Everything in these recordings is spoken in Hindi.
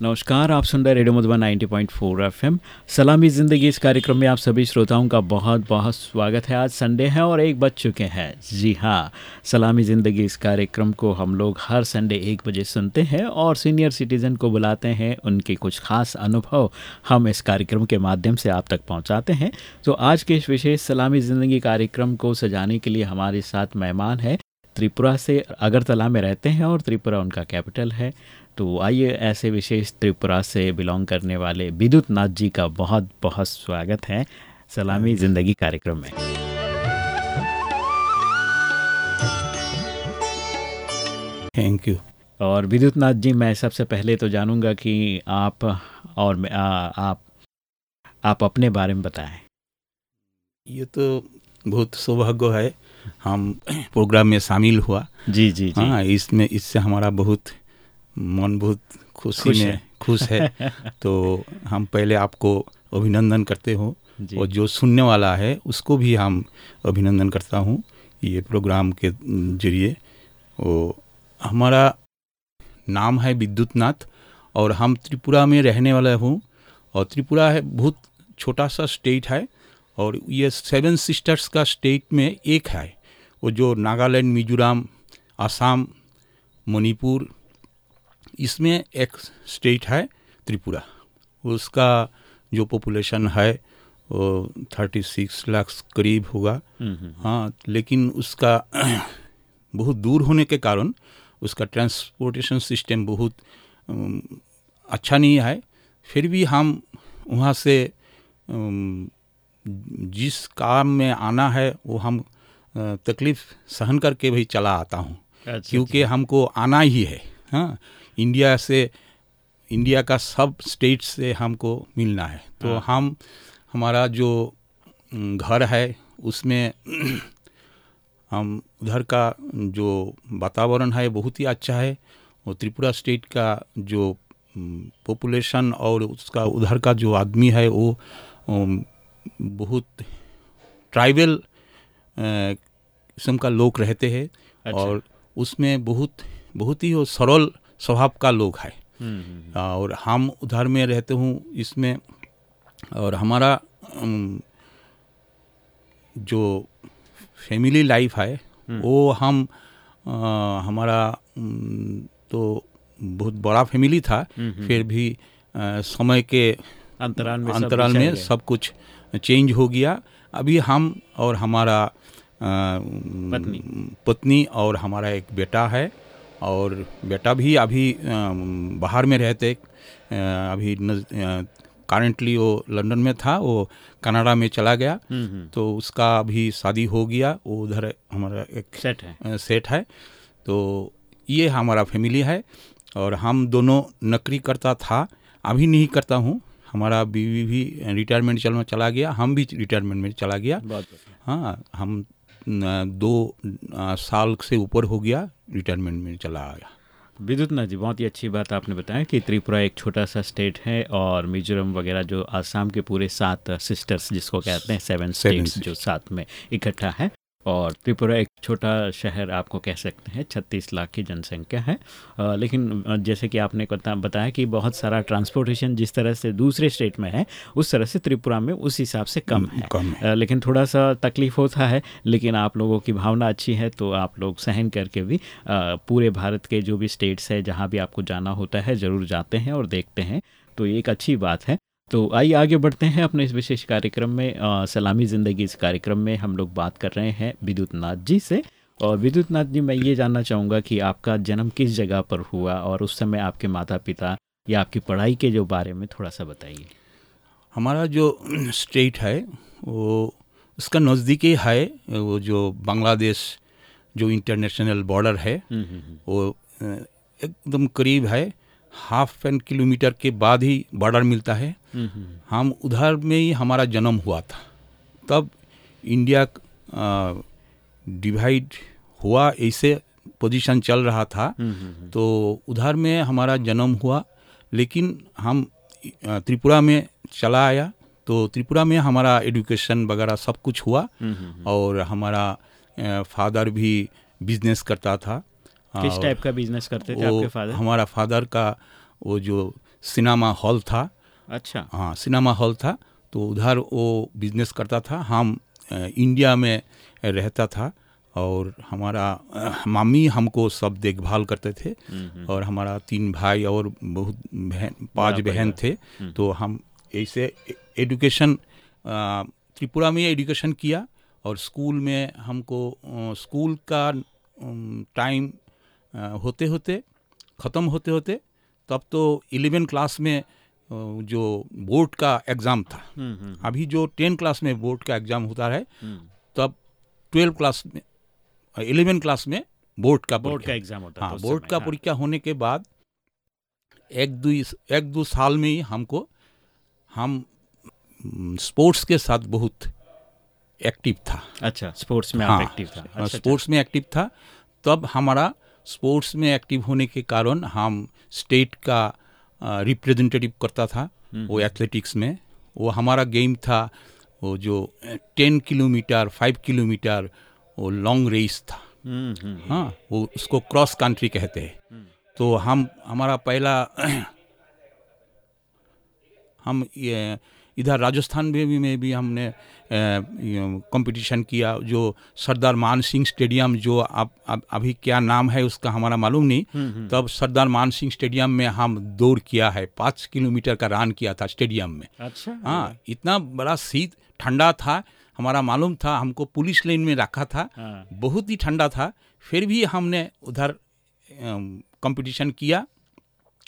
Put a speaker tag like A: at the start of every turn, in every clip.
A: नमस्कार, आप सुन रहे रेडियो मधुबन 90.4 एफएम। सलामी ज़िंदगी इस कार्यक्रम में आप सभी श्रोताओं का बहुत बहुत स्वागत है। आज संडे है और एक बज चुके हैं। जी हाँ सलामी ज़िंदगी इस कार्यक्रम को हम लोग हर संडे एक बजे सुनते हैं और सीनियर सिटीज़न को बुलाते हैं। उनके कुछ खास अनुभव हम इस कार्यक्रम के माध्यम से आप तक पहुँचाते हैं। तो आज के इस विशेष सलामी ज़िंदगी कार्यक्रम को सजाने के लिए हमारे साथ मेहमान है। त्रिपुरा से अगरतला में रहते हैं और त्रिपुरा उनका कैपिटल है। तो आइए ऐसे विशेष त्रिपुरा से बिलोंग करने वाले विद्युत नाथ जी का बहुत बहुत स्वागत है सलामी ज़िंदगी कार्यक्रम में।
B: थैंक यू
A: और विद्युत नाथ जी मैं सबसे पहले तो जानूँगा कि आप और मैं आ, आप आप अपने बारे में बताएँ।
B: ये तो बहुत सौभाग्य है। हम प्रोग्राम में शामिल हुआ।
A: जी जी जी।
B: हाँ इसमें इससे हमारा बहुत मन बहुत खुशी में। खुश है। तो हम पहले आपको अभिनंदन करते हो और जो सुनने वाला है उसको भी हम अभिनंदन करता हूँ ये प्रोग्राम के ज़रिए। वो हमारा नाम है विद्युत नाथ और हम त्रिपुरा में रहने वाला हूँ और त्रिपुरा है बहुत छोटा सा स्टेट है और ये सेवन सिस्टर्स का स्टेट में एक है। वो जो नागालैंड मिजोरम आसाम मणिपुर इसमें एक स्टेट है त्रिपुरा। उसका जो पॉपुलेशन है वो थर्टी सिक्स लाख करीब होगा।
A: हम्म, हम्म,
B: हाँ लेकिन उसका बहुत दूर होने के कारण उसका ट्रांसपोर्टेशन सिस्टम बहुत अच्छा नहीं है। फिर भी हम वहाँ से जिस काम में आना है वो हम तकलीफ़ सहन करके भी चला आता हूँ।
A: अच्छा,
B: क्योंकि हमको आना ही है। हाँ इंडिया से इंडिया का सब स्टेट से हमको मिलना है तो
A: हाँ।
B: हम हमारा जो घर है उसमें हम उधर का जो वातावरण है बहुत ही अच्छा है और त्रिपुरा स्टेट का जो पॉपुलेशन और उसका उधर का जो आदमी है वो बहुत ट्राइबल किस्म का लोग रहते हैं
A: अच्छा।
B: और उसमें बहुत बहुत ही वो सरल स्वभाव का लोग है
A: हम्म, हम्म, हम्म,
B: और हम उधर में रहते हूँ इसमें और हमारा जो फैमिली लाइफ है। वो हम अ, हमारा तो बहुत बड़ा फैमिली था। फिर भी अ, समय के
A: अंतराल में सब
B: अंतराल में सब कुछ चेंज हो गया अभी हम और हमारा अ,
A: पत्नी।
B: पत्नी और हमारा एक बेटा है और बेटा भी अभी बाहर में रहते अभी करंटली वो लंदन में था वो कनाडा में चला गया।
A: हम्म, हम्म,
B: तो उसका अभी शादी हो गया वो उधर हमारा एक
A: सेट है।
B: सेट है। तो ये हमारा फैमिली है और हम दोनों नौकरी करता था अभी नहीं करता हूँ। हमारा बीवी भी रिटायरमेंट चल में चला गया हम भी रिटायरमेंट में चला गया। हाँ हम दो साल से ऊपर हो गया रिटायरमेंट में चला आया।
A: विद्युत नाथ जी बहुत ही अच्छी बात आपने बताया कि त्रिपुरा एक छोटा सा स्टेट है और मिजोरम वगैरह जो आसाम के पूरे सात सिस्टर्स जिसको कहते हैं सेवन स्टेट्स जो साथ में इकट्ठा है। और त्रिपुरा एक छोटा शहर आपको कह सकते हैं छत्तीस लाख की जनसंख्या है। अ, लेकिन जैसे कि आपने बता बताया कि बहुत सारा ट्रांसपोर्टेशन जिस तरह से दूसरे स्टेट में है उस तरह से त्रिपुरा में उस हिसाब से कम है।
B: कम है।
A: अ, लेकिन थोड़ा सा तकलीफ़ होता है लेकिन आप लोगों की भावना अच्छी है तो आप लोग सहन करके भी अ, पूरे भारत के जो भी स्टेट्स है जहाँ भी आपको जाना होता है ज़रूर जाते हैं और देखते हैं। तो ये एक अच्छी बात है। तो आइए आगे बढ़ते हैं अपने इस विशेष कार्यक्रम में। अ, सलामी ज़िंदगी इस कार्यक्रम में हम लोग बात कर रहे हैं विद्युत नाथ जी से। और विद्युत नाथ जी मैं ये जानना चाहूँगा कि आपका जन्म किस जगह पर हुआ और उस समय आपके माता पिता या आपकी पढ़ाई के जो बारे में थोड़ा सा बताइए।
B: हमारा जो स्टेट है वो उसका नज़दीकी है वो जो बांग्लादेश जो इंटरनेशनल बॉर्डर है
A: हम्म, हम्म, हम्म।
B: वो एकदम करीब है। हाफ़ एन किलोमीटर के बाद ही बॉर्डर मिलता है।
A: हम्म, हम्म,
B: हम उधर में ही हमारा जन्म हुआ था। तब इंडिया डिवाइड हुआ ऐसे पोजीशन चल रहा था।
A: हम्म।
B: तो उधर में हमारा जन्म हुआ लेकिन हम त्रिपुरा में चला आया। तो त्रिपुरा में हमारा एडुकेशन वगैरह सब कुछ हुआ। और हमारा फादर भी बिज़नेस करता था।
A: किस टाइप का बिज़नेस करते थे आपके फादर
B: हमारा फादर का वो जो सिनेमा हॉल था।
A: अच्छा।
B: हाँ सिनेमा हॉल था तो उधर वो बिज़नेस करता था। हम इंडिया में रहता था और हमारा मामी हमको सब देखभाल करते थे। और हमारा तीन भाई और बहुत बहन पाँच बहन थे।
A: हम्म।
B: तो हम ऐसे ए- एजुकेशन त्रिपुरा में एजुकेशन किया और स्कूल में हमको स्कूल का टाइम होते होते ख़त्म होते होते तब तो इलेवन क्लास में जो बोर्ड का एग्ज़ाम था
A: हम्म, हम्म,
B: अभी जो टेन क्लास में बोर्ड का एग्ज़ाम होता है
A: हम्म।
B: तब ट्वेल्व क्लास में इलेवन क्लास में बोर्ड का
A: बोर्ड का एग्ज़ाम होता
B: हाँ बोर्ड का
A: हाँ।
B: परीक्षा होने के बाद एक दो एक दो साल में ही हमको हम स्पोर्ट्स के साथ बहुत एक्टिव था
A: अच्छा स्पोर्ट्स में
B: हाँ,
A: एक्टिव था अच्छा, अच्छा।
B: स्पोर्ट्स में एक्टिव था तब हमारा स्पोर्ट्स में एक्टिव होने के कारण हम स्टेट का रिप्रेजेंटेटिव करता था
A: हम्म,
B: वो एथलेटिक्स में वो हमारा गेम था वो जो टेन किलोमीटर फाइव किलोमीटर वो लॉन्ग रेस था
A: हम्म, हम्म, हम्म।
B: हाँ वो उसको क्रॉस कंट्री कहते हैं
A: हम्म।
B: तो हम हमारा पहला हम ये इधर राजस्थान में भी में भी हमने कंपटीशन किया जो सरदार मान सिंह स्टेडियम जो आप, अब अभी क्या नाम है उसका हमारा मालूम नहीं।
A: हम्म, हम्म।
B: तब सरदार मान सिंह स्टेडियम में हम दौड़ किया है पाँच किलोमीटर का रन किया था स्टेडियम में।
A: अच्छा।
B: हाँ इतना बड़ा शीत ठंडा था हमारा मालूम था हमको पुलिस लाइन में रखा था
A: हाँ,
B: बहुत ही ठंडा था फिर भी हमने उधर कंपटीशन किया।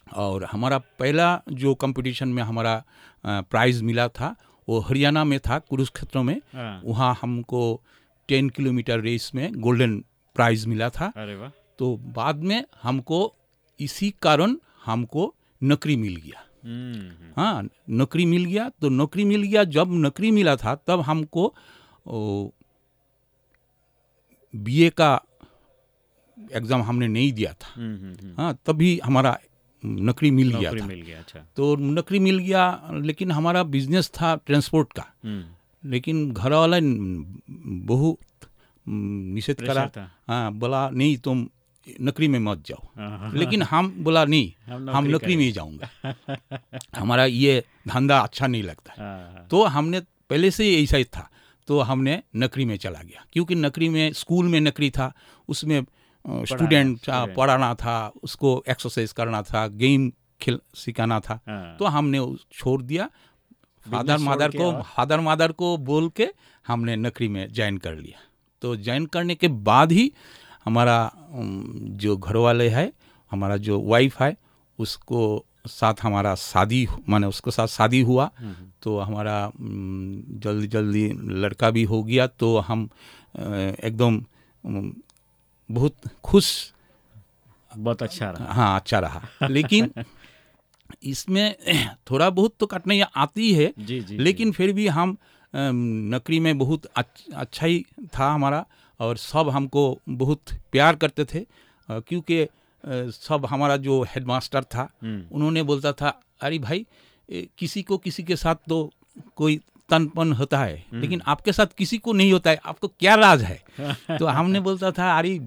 B: और हमारा पहला जो कंपटीशन में हमारा प्राइज़ मिला था वो हरियाणा में था कुरुक्षेत्र में।
A: हाँ।
B: वहाँ हमको टेन किलोमीटर रेस में गोल्डन प्राइज़ मिला था।
A: अरे
B: तो बाद में हमको इसी कारण हमको नौकरी मिल गया।
A: हम्म।
B: हाँ नौकरी मिल गया। तो नौकरी मिल गया। जब नौकरी मिला था तब हमको बीए का एग्ज़ाम हमने नहीं दिया था।
A: हम्म, हम्म।
B: हाँ तभी हमारा नौकरी मिल गया था।
A: मिल गया अच्छा।
B: तो नौकरी मिल गया लेकिन हमारा बिज़नेस था ट्रांसपोर्ट का।
A: हम्म,
B: लेकिन घर वाला बहुत निषेध करा हाँ बोला नहीं तुम नौकरी में मत जाओ।
A: हाँ, हाँ,
B: लेकिन हम बोला नहीं
A: हम नौकरी
B: में ही जाऊँगा। हमारा ये धंधा अच्छा नहीं लगता। है। तो हमने पहले से ही ऐसा ही था। तो हमने नौकरी में चला गया क्योंकि नौकरी में स्कूल में नौकरी था उसमें स्टूडेंट
A: student।
B: पढ़ाना था उसको एक्सरसाइज करना था गेम खेल सिखाना था।
A: हाँ।
B: तो हमने छोड़ दिया। फादर मादर
A: को
B: फादर मादर को बोल के हमने नौकरी में ज्वाइन कर लिया। तो ज्वाइन करने के बाद ही हमारा जो घर वाले है हमारा जो वाइफ है उसको साथ हमारा शादी माने उसके साथ शादी हुआ।
A: हम्म,
B: तो हमारा जल्दी जल्दी लड़का भी हो गया। तो हम एकदम बहुत खुश।
A: बहुत अच्छा रहा।
B: हाँ अच्छा रहा। लेकिन इसमें थोड़ा बहुत तो कठिनाइयाँ आती है
A: जी जी
B: लेकिन जी. फिर भी हम नौकरी में बहुत अच्छा ही था हमारा और सब हमको बहुत प्यार करते थे। क्योंकि सब हमारा जो हेडमास्टर था
A: हम्म,
B: उन्होंने बोलता था अरे भाई किसी को किसी के साथ तो कोई तनपन होता है लेकिन आपके साथ किसी को नहीं होता है आपको क्या राज है? तो हमने बोलता था अरे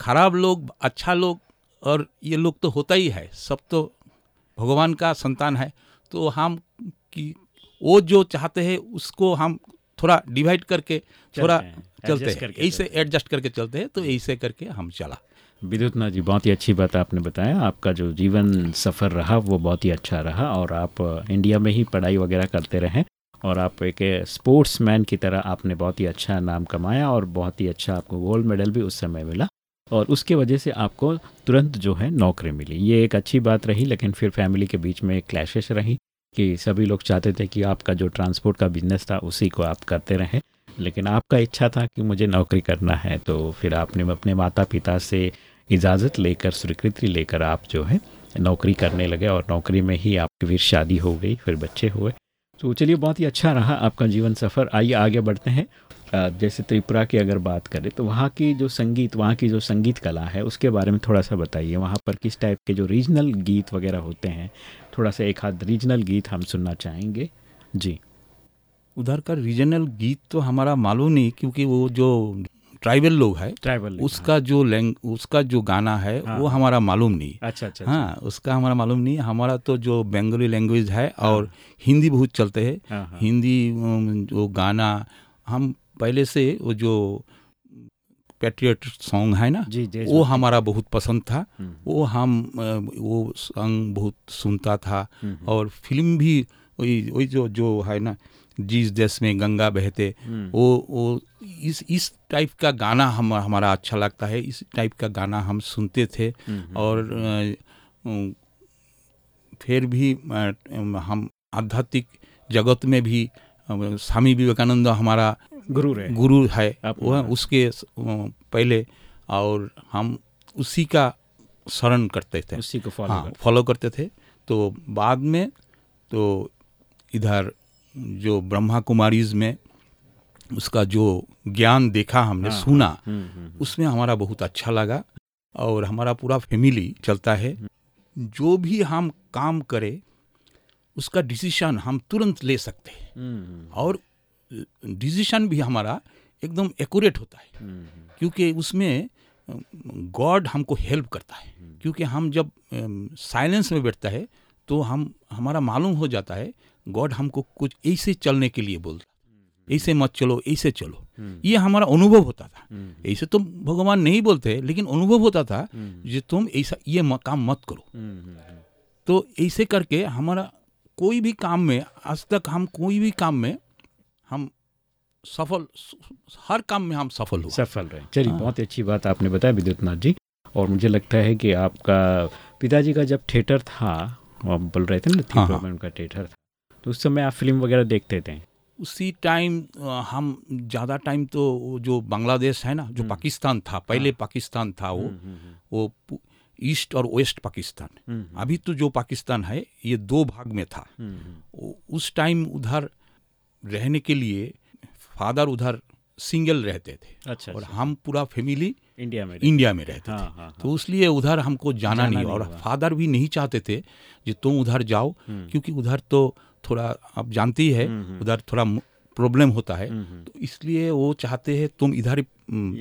B: खराब लोग अच्छा लोग और ये लोग तो होता ही है। सब तो भगवान का संतान है। तो हम कि वो जो चाहते हैं उसको हम थोड़ा डिवाइड करके थोड़ा चलते हैं। ऐसे एडजस्ट करके चलते हैं तो ऐसे करके हम चला।
A: विद्युतनाथ जी बहुत ही अच्छी बात आपने बताया। आपका जो जीवन सफ़र रहा वो बहुत ही अच्छा रहा और आप इंडिया में ही पढ़ाई वगैरह करते रहे और आप एक स्पोर्ट्स मैन की तरह आपने बहुत ही अच्छा नाम कमाया और बहुत ही अच्छा आपको गोल्ड मेडल भी उस समय मिला। और उसके वजह से आपको तुरंत जो है नौकरी मिली। ये एक अच्छी बात रही, लेकिन फिर फैमिली के बीच में क्लैशेस रही कि सभी लोग चाहते थे कि आपका जो ट्रांसपोर्ट का बिज़नेस था, उसी को आप करते रहें। लेकिन आपका इच्छा था कि मुझे नौकरी करना है तो फिर आपने अपने माता पिता से इजाज़त लेकर, स्वीकृति लेकर आप जो है नौकरी करने लगे और नौकरी में ही आपकी फिर शादी हो गई, फिर बच्चे हुए। तो चलिए, बहुत ही अच्छा रहा आपका जीवन सफ़र। आइए, आगे बढ़ते हैं। जैसे त्रिपुरा की अगर बात करें तो वहाँ की जो संगीत वहाँ की जो संगीत कला है उसके बारे में थोड़ा सा बताइए। वहाँ पर किस टाइप के जो रीजनल गीत वगैरह होते हैं थोड़ा सा एक आध रीजनल गीत हम सुनना चाहेंगे। जी।
B: उधर का रीजनल गीत तो हमारा मालूम नहीं क्योंकि वो जो ट्राइबल लोग है
A: ट्राइबल
B: उसका हाँ। जो लैंग उसका जो गाना है
A: हाँ,
B: वो
A: हाँ।
B: हमारा मालूम नहीं।
A: अच्छा अच्छा
B: हाँ उसका हमारा मालूम नहीं। हमारा तो जो बंगाली लैंग्वेज है और हिंदी बहुत चलते हैं।
A: हाँ, हाँ।
B: हिंदी जो गाना हम पहले से वो जो पैट्रियट सॉन्ग है ना
A: जी जी
B: वो हमारा बहुत पसंद था।
A: हम्म,
B: वो हम वो सॉन्ग बहुत सुनता था।
A: हम्म,
B: और फ़िल्म भी वही वही जो जो है ना जिस देश में गंगा बहते
A: हम्म,
B: वो वो इस इस टाइप का गाना हम हमारा अच्छा लगता है। इस टाइप का गाना हम सुनते थे।
A: हम्म,
B: और फिर भी हम आध्यात्मिक जगत में भी स्वामी विवेकानंद हमारा
A: गुरु रहे
B: गुरु है। वह उसके पहले और हम उसी का शरण करते थे।
A: उसी को फॉलो
B: हाँ फॉलो करते थे। तो बाद में तो इधर जो ब्रह्मा कुमारीज में उसका जो ज्ञान देखा हमने
A: हाँ,
B: सुना
A: हम्म, हम्म,
B: उसमें हमारा बहुत अच्छा लगा और हमारा पूरा फैमिली चलता है। जो भी हम काम करें उसका डिसीशन हम तुरंत ले सकते हैं।
A: हम्म,
B: और डिसीज़न भी हमारा एकदम एक्यूरेट होता है।
A: हम्म,
B: क्योंकि उसमें गॉड हमको हेल्प करता है। क्योंकि हम जब साइलेंस में बैठता है तो हम हमारा मालूम हो जाता है गॉड हमको कुछ ऐसे चलने के लिए बोलता ऐसे मत चलो ऐसे चलो।
A: हम्म,
B: ये हमारा अनुभव होता था।
A: हम्म,
B: ऐसे तो भगवान नहीं बोलते लेकिन अनुभव होता था
A: हम्म,
B: जो तुम ऐसा ये काम मत करो।
A: हम्म, हम्म,
B: तो ऐसे करके हमारा कोई भी काम में आज तक हम कोई भी काम में सफल हर काम में हम सफल हुआ
A: सफल रहे। चलिए
B: हाँ।
A: बहुत अच्छी बात आपने बताया विद्युतनाथ जी। और मुझे लगता है कि आपका पिताजी का जब थिएटर था आप बोल रहे थे ना
B: हाँ,
A: थिएटर
B: हाँ।
A: थिएटर था तो उस समय आप फ़िल्म वगैरह देखते थे?
B: उसी टाइम हम ज़्यादा टाइम तो जो बांग्लादेश है ना जो
A: हम्म।
B: पाकिस्तान था पहले
A: हाँ।
B: पाकिस्तान था वो
A: हम्म, हम्म,
B: वो ईस्ट और वेस्ट पाकिस्तान। अभी तो जो पाकिस्तान है ये दो भाग में था। उस टाइम उधर रहने के लिए फादर उधर सिंगल रहते थे।
A: अच्छा
B: और
A: अच्छा,
B: हम पूरा फैमिली
A: इंडिया में
B: इंडिया में रहते
A: हाँ
B: थे।
A: हाँ हाँ,
B: तो इसलिए उधर हमको जाना,
A: जाना
B: नहीं
A: नहीं
B: और फादर भी नहीं चाहते थे कि तुम उधर जाओ
A: हम्म,
B: क्योंकि उधर तो थोड़ा आप जानती है
A: हम्म, हम्म,
B: उधर थोड़ा प्रॉब्लम होता है। तो इसलिए वो चाहते हैं तुम इधर ही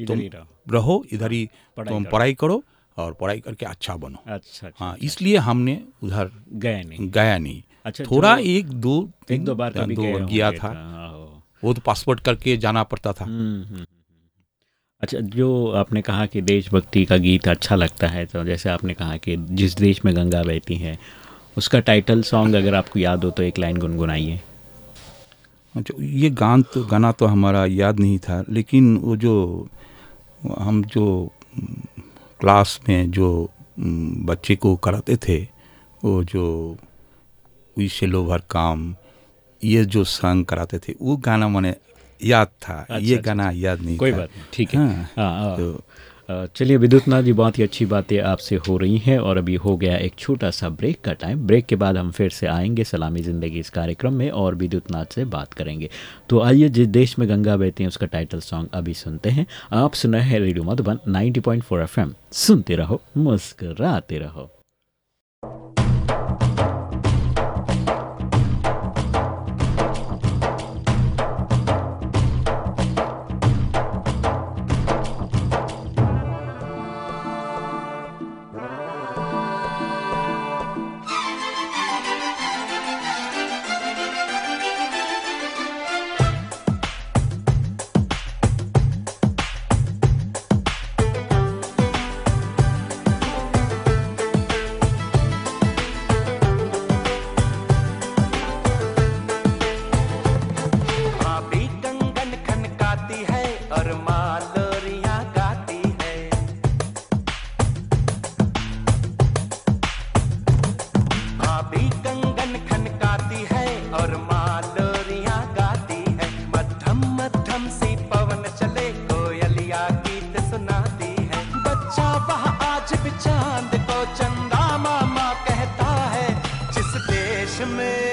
B: तुम
A: रहो।
B: रहो इधर ही तुम पढ़ाई करो और पढ़ाई करके अच्छा बनो।
A: अच्छा अच्छा
B: हाँ
A: अच्छा,
B: इसलिए हमने उधर
A: गए नहीं।
B: गया नहीं।
A: अच्छा
B: थोड़ा एक दो
A: एक दो बार
B: दो गया था।
A: हाँ, हाँ,
B: वो तो पासपोर्ट करके जाना पड़ता था
A: हम्म, हम्म, हम्म। अच्छा जो आपने कहा कि देशभक्ति का गीत अच्छा लगता है तो जैसे आपने कहा कि जिस देश में गंगा बहती है उसका टाइटल सॉन्ग अगर आपको याद हो तो एक लाइन गुनगुनाइए
B: अच्छा ये गान तो गाना तो हमारा याद नहीं था लेकिन वो जो हम जो क्लास में जो बच्चे को कराते थे वो जो विशे लोभर काम ये जो सॉन्ग कराते थे वो गाना मैंने याद था।
A: अच्छा,
B: ये
A: अच्छा,
B: गाना याद नहीं
A: कोई बात नहीं ठीक है।
B: हाँ,
A: हाँ हाँ।
B: तो
A: चलिए विद्युतनाथ जी बहुत ही अच्छी बातें आपसे हो रही हैं और अभी हो गया एक छोटा सा ब्रेक का टाइम ब्रेक के बाद हम फिर से आएँगे सलामी ज़िंदगी इस कार्यक्रम में और विद्युतनाथ से बात करेंगे। तो आइए जिस देश में गंगा बहती है उसका टाइटल सॉन्ग अभी सुनते हैं। आप सुना है रेडियो मधुबन 90.4 एफएम सुनते रहो मुस्कराते रहो।
C: वह आज भी चाँद को चंदा मामा कहता है जिस देश में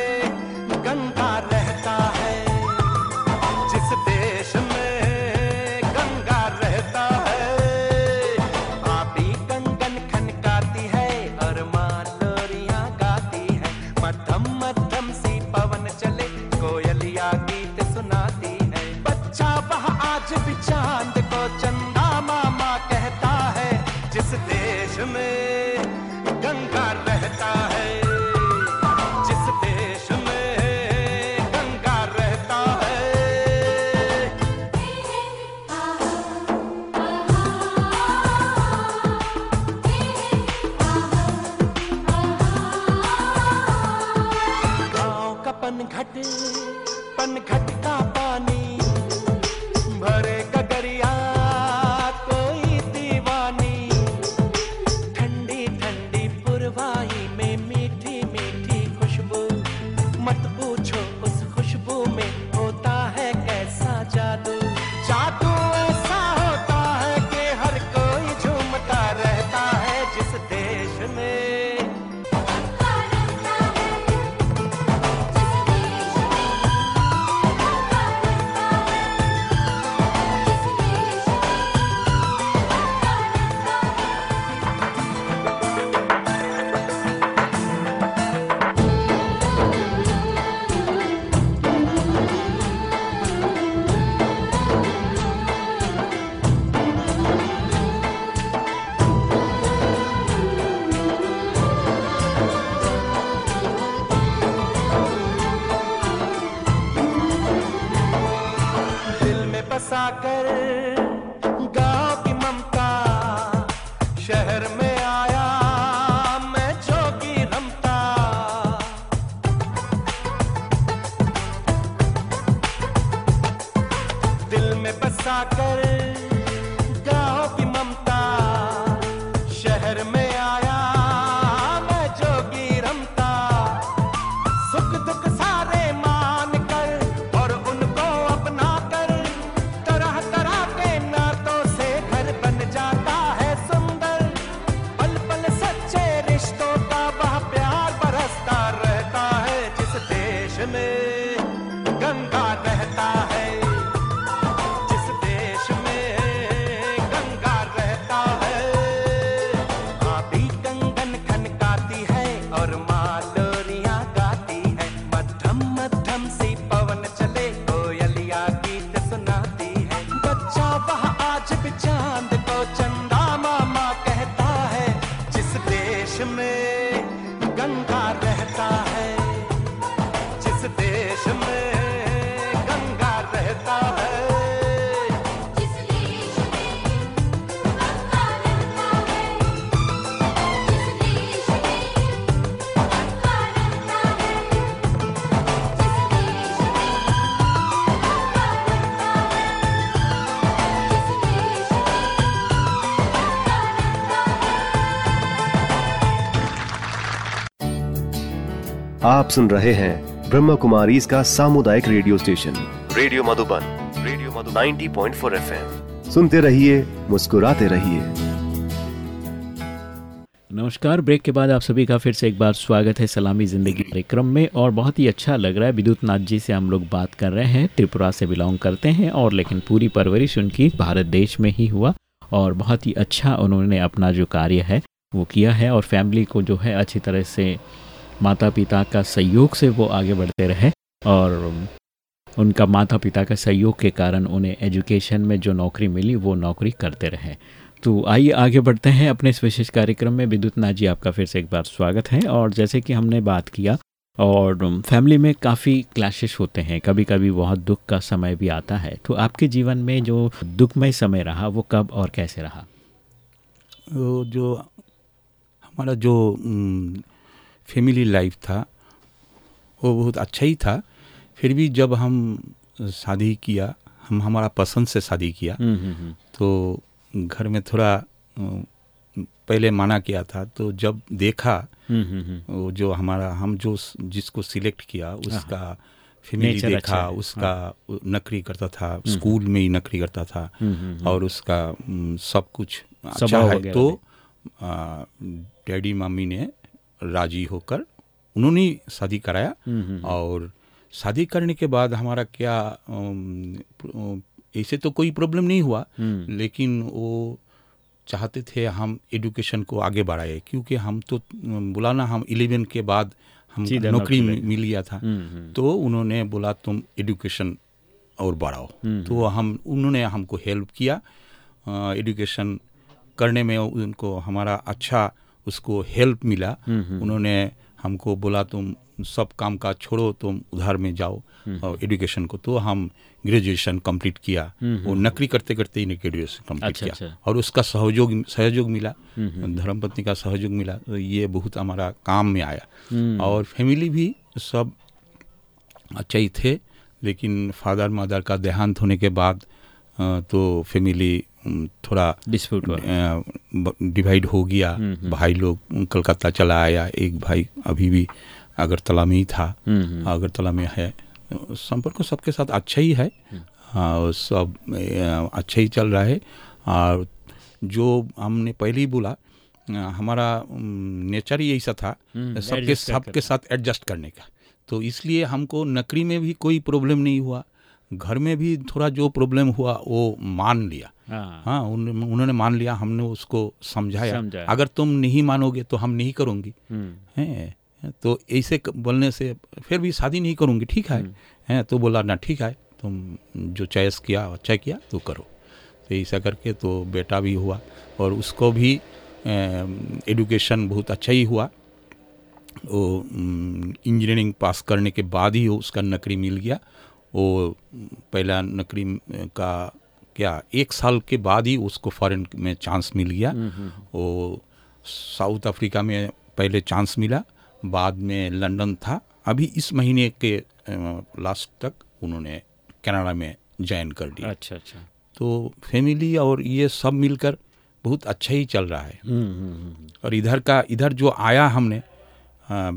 D: आप सुन रहे हैं ब्रह्म कुमारी इसका सामुदायिक radio station. Radio Madhuban, radio Madhu 90.4 FM. सुनते रहिए, मुस्कुराते रहिए।
A: नमस्कार, ब्रेक के बाद आप सभी का फिर से एक बार स्वागत है सलामी ज़िंदगी कार्यक्रम में। और बहुत ही अच्छा लग रहा है विद्युत नाथ जी से हम लोग बात कर रहे हैं। त्रिपुरा से बिलोंग करते हैं और लेकिन पूरी परवरिश उनकी भारत देश में ही हुआ। और बहुत ही अच्छा उन्होंने अपना जो कार्य है, वो किया है। और फैमिली को जो है अच्छी तरह से माता पिता का सहयोग से वो आगे बढ़ते रहे और उनका माता पिता का सहयोग के कारण उन्हें एजुकेशन में जो नौकरी मिली, वो नौकरी करते रहे। तो आइए आगे बढ़ते हैं अपने इस विशेष कार्यक्रम में। विद्युत नाथ जी, आपका फिर से एक बार स्वागत है। और जैसे कि हमने बात किया और फैमिली में काफ़ी क्लैशेस होते हैं कभी कभी बहुत दुख का समय भी आता है। तो आपके जीवन में जो दुखमय समय रहा, वो कब और कैसे रहा?
B: जो हमारा जो फैमिली लाइफ था वो बहुत अच्छा ही था। फिर भी जब हम शादी किया हम हमारा पसंद से शादी किया
A: हम्म, हम्म, हम्म।
B: तो घर में थोड़ा पहले माना किया था। तो जब देखा। वो जो हमारा हम जो जिसको सिलेक्ट किया उसका फैमिली
A: अच्छा
B: देखा उसका वो नकरी करता था स्कूल में ही नकरी करता था और उसका सब कुछ अच्छा है। तो डैडी मम्मी ने राज़ी होकर उन्होंने शादी कराया
A: हम्म, हम्म,
B: और शादी करने के बाद हमारा क्या ऐसे तो कोई प्रॉब्लम नहीं हुआ
A: हम्म,
B: लेकिन वो चाहते थे हम एजुकेशन को आगे बढ़ाए क्योंकि हम तो अम, बोला ना हम इलेवन के बाद हम नौकरी मिल गया था।
A: हम्म, हम्म,
B: तो उन्होंने बोला तुम एजुकेशन और बढ़ाओ।
A: हम्म,
B: तो हम उन्होंने हमको हेल्प किया एडुकेशन करने में उनको हमारा अच्छा उसको हेल्प मिला।
A: हम्म, हम्म।
B: उन्होंने हमको बोला तुम सब काम काज छोड़ो तुम उधार में जाओ और एजुकेशन को। तो हम ग्रेजुएशन कंप्लीट किया।
A: हम्म,
B: वो नौकरी करते करते ही ग्रेजुएशन कंप्लीट
A: अच्छा,
B: किया।
A: अच्छा।
B: और उसका सहयोग सहयोग मिला।
A: हम्म,
B: धर्मपत्नी का सहयोग मिला। तो ये बहुत हमारा काम में आया।
A: हम्म,
B: और फैमिली भी सब अच्छा ही थे लेकिन फादर मदर का देहांत होने के बाद तो फैमिली थोड़ा
A: डिस्प्यूट
B: डिवाइड हो। गया।
A: हम्म,
B: भाई लोग कलकत्ता चला आया। एक भाई अभी भी अगरतला में ही था।
A: हम्म, हम्म,
B: अगरतला में है। संपर्क सबके साथ अच्छा ही है। और सब अच्छा ही चल रहा है। और जो हमने पहले ही बोला हमारा नेचर ही ऐसा था।
A: हम्म,
B: सबके सबके साथ एडजस्ट करने का। तो इसलिए हमको नकरी में भी कोई प्रॉब्लम नहीं हुआ। घर में भी थोड़ा जो प्रॉब्लम हुआ वो मान लिया।
A: हाँ।
B: हाँ उन, उन्होंने मान लिया हमने उसको समझाया। अगर तुम नहीं मानोगे तो हम नहीं करूँगी।
A: हम्म,
B: हैं तो ऐसे बोलने से फिर भी शादी नहीं करूँगी ठीक है?
A: हम्म।
B: हैं तो बोला ना ठीक है तुम जो चॉइस किया अच्छा किया तो करो। तो ऐसा करके तो बेटा भी हुआ और उसको भी एडुकेशन बहुत अच्छा ही हुआ। वो इंजीनियरिंग पास करने के बाद ही उसका नौकरी मिल गया। वो पहला नौकरी का क्या एक साल के बाद ही उसको फॉरेन में चांस मिल गया।
A: हम्म, हम्म,
B: वो साउथ अफ्रीका में पहले चांस मिला बाद में लंदन था। अभी इस महीने के लास्ट तक उन्होंने कनाडा में ज्वाइन कर लिया
A: अच्छा अच्छा।
B: तो फैमिली और ये सब मिलकर बहुत अच्छा ही चल रहा है।
A: हम्म, हम्म, हम्म,
B: और इधर का इधर जो आया हमने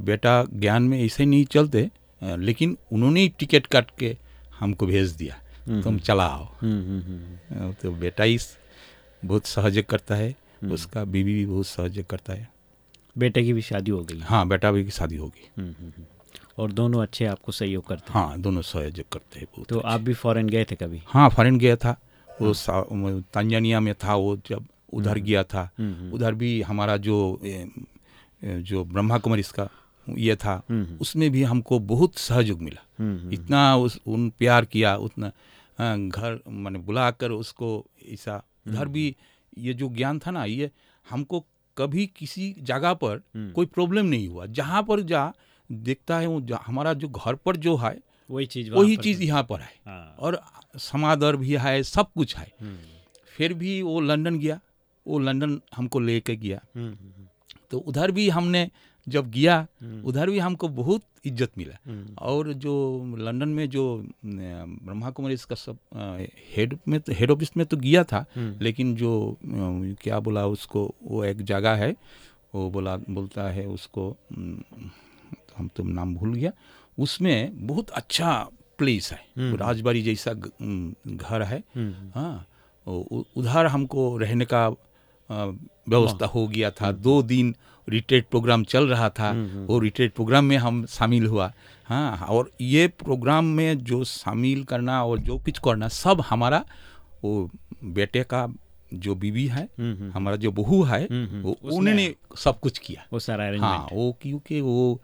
B: बेटा ज्ञान में ऐसे नहीं चलते लेकिन उन्होंने ही टिकट काट के हमको भेज दिया। तुम चला आओ
A: हम्म, हम्म, हम्म,
B: अ, तो बेटा ही बहुत सहयोग करता है उसका बीवी भी बहुत सहयोग करता है।
A: बेटे की भी शादी हो गई।
B: हाँ बेटा भी की शादी होगी
A: हम्म, हम्म, हम्म। और दोनों अच्छे आपको सहयोग करते हैं।
B: हाँ दोनों सहयोग करते हैं
A: तो आप भी फॉरेन गए थे कभी?
B: हाँ फॉरेन गया था। वो तंजानिया में था वो जब उधर गया था।
A: हम्म, हम्म,
B: उधर भी हमारा जो जो ब्रह्मा कुमारी इसका ये था
A: हम्म, हम्म,
B: उसमें भी हमको बहुत सहयोग मिला।
A: हम्म, हम्म,
B: इतना उस उन प्यार किया उतना हाँ, घर मैंने बुलाकर उसको ऐसा उधर भी ये जो ज्ञान था ना ये हमको कभी किसी जगह पर
A: हम्म।
B: कोई प्रॉब्लम नहीं हुआ। जहाँ पर जा देखता है वो हमारा जो घर पर जो है
A: वही चीज़ वही
B: चीज़ यहाँ पर है।
A: हाँ।
B: और समादर भी है सब कुछ है।
A: हम्म,
B: फिर भी वो लंदन गया वो लंदन हमको लेके गया।
A: हम्म, हम्म,
B: तो उधर भी हमने जब गया
A: हम्म,
B: उधर भी हमको बहुत इज़्ज़त मिला।
A: हम्म,
B: और जो लंदन में जो ब्रह्मा कुमारी इसका सब हेड में तो हेड ऑफ़िस में तो गया था
A: हम्म,
B: लेकिन जो क्या बोला उसको वो एक जगह है वो बोला बोलता है उसको तो हम तो नाम भूल गया। उसमें बहुत अच्छा प्लेस है। राजबाड़ी जैसा घर है। हाँ उधर हमको रहने का व्यवस्था हो। गया था। दो दिन रिट्रीट प्रोग्राम चल रहा था।
A: हम्म,
B: वो रिट्रीट प्रोग्राम में हम शामिल हुआ। हाँ और ये प्रोग्राम में जो शामिल करना और जो कुछ करना सब हमारा वो बेटे का जो बीवी है
A: हम्म, हम्म,
B: हमारा जो बहू है
A: हम्म, हम्म,
B: वो उन्होंने सब कुछ किया।
A: वो सारा
B: हाँ वो क्योंकि वो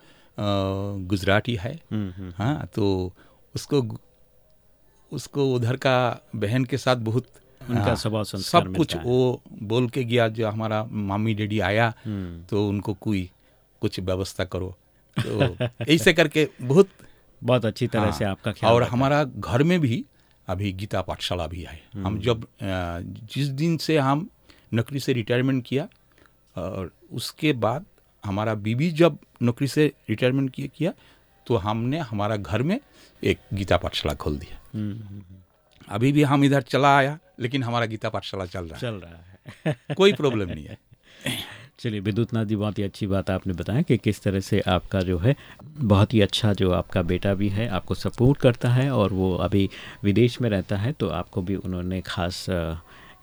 B: गुजराती है।
A: हम्म, हम्म,
B: हाँ तो उसको उसको उधर का बहन के साथ बहुत
A: उनका
B: हाँ,
A: स्वभाव संस्कार
B: सब कुछ। वो बोल के गया जो हमारा मामी डैडी आया
A: हम्म,
B: तो उनको कोई कुछ व्यवस्था करो। तो ऐसे करके बहुत
A: बहुत अच्छी तरह
B: हाँ,
A: से आपका ख्याल
B: और हमारा घर में भी अभी गीता पाठशाला भी है। हम जब जिस दिन से हम नौकरी से रिटायरमेंट किया और उसके बाद हमारा बीबी जब नौकरी से रिटायरमेंट किया तो हमने हमारा घर में एक गीता पाठशाला खोल दिया।
A: हम्म, हम्म, हम्म,
B: अभी भी हम इधर चला आया लेकिन हमारा गीता पाठशाला चल रहा
A: चल रहा है।
B: है कोई प्रॉब्लम नहीं है।
A: चलिए विद्युतनाथ जी बहुत ही अच्छी बात आपने बताया कि किस तरह से आपका जो है बहुत ही अच्छा जो आपका बेटा भी है आपको सपोर्ट करता है और वो अभी विदेश में रहता है तो आपको भी उन्होंने खास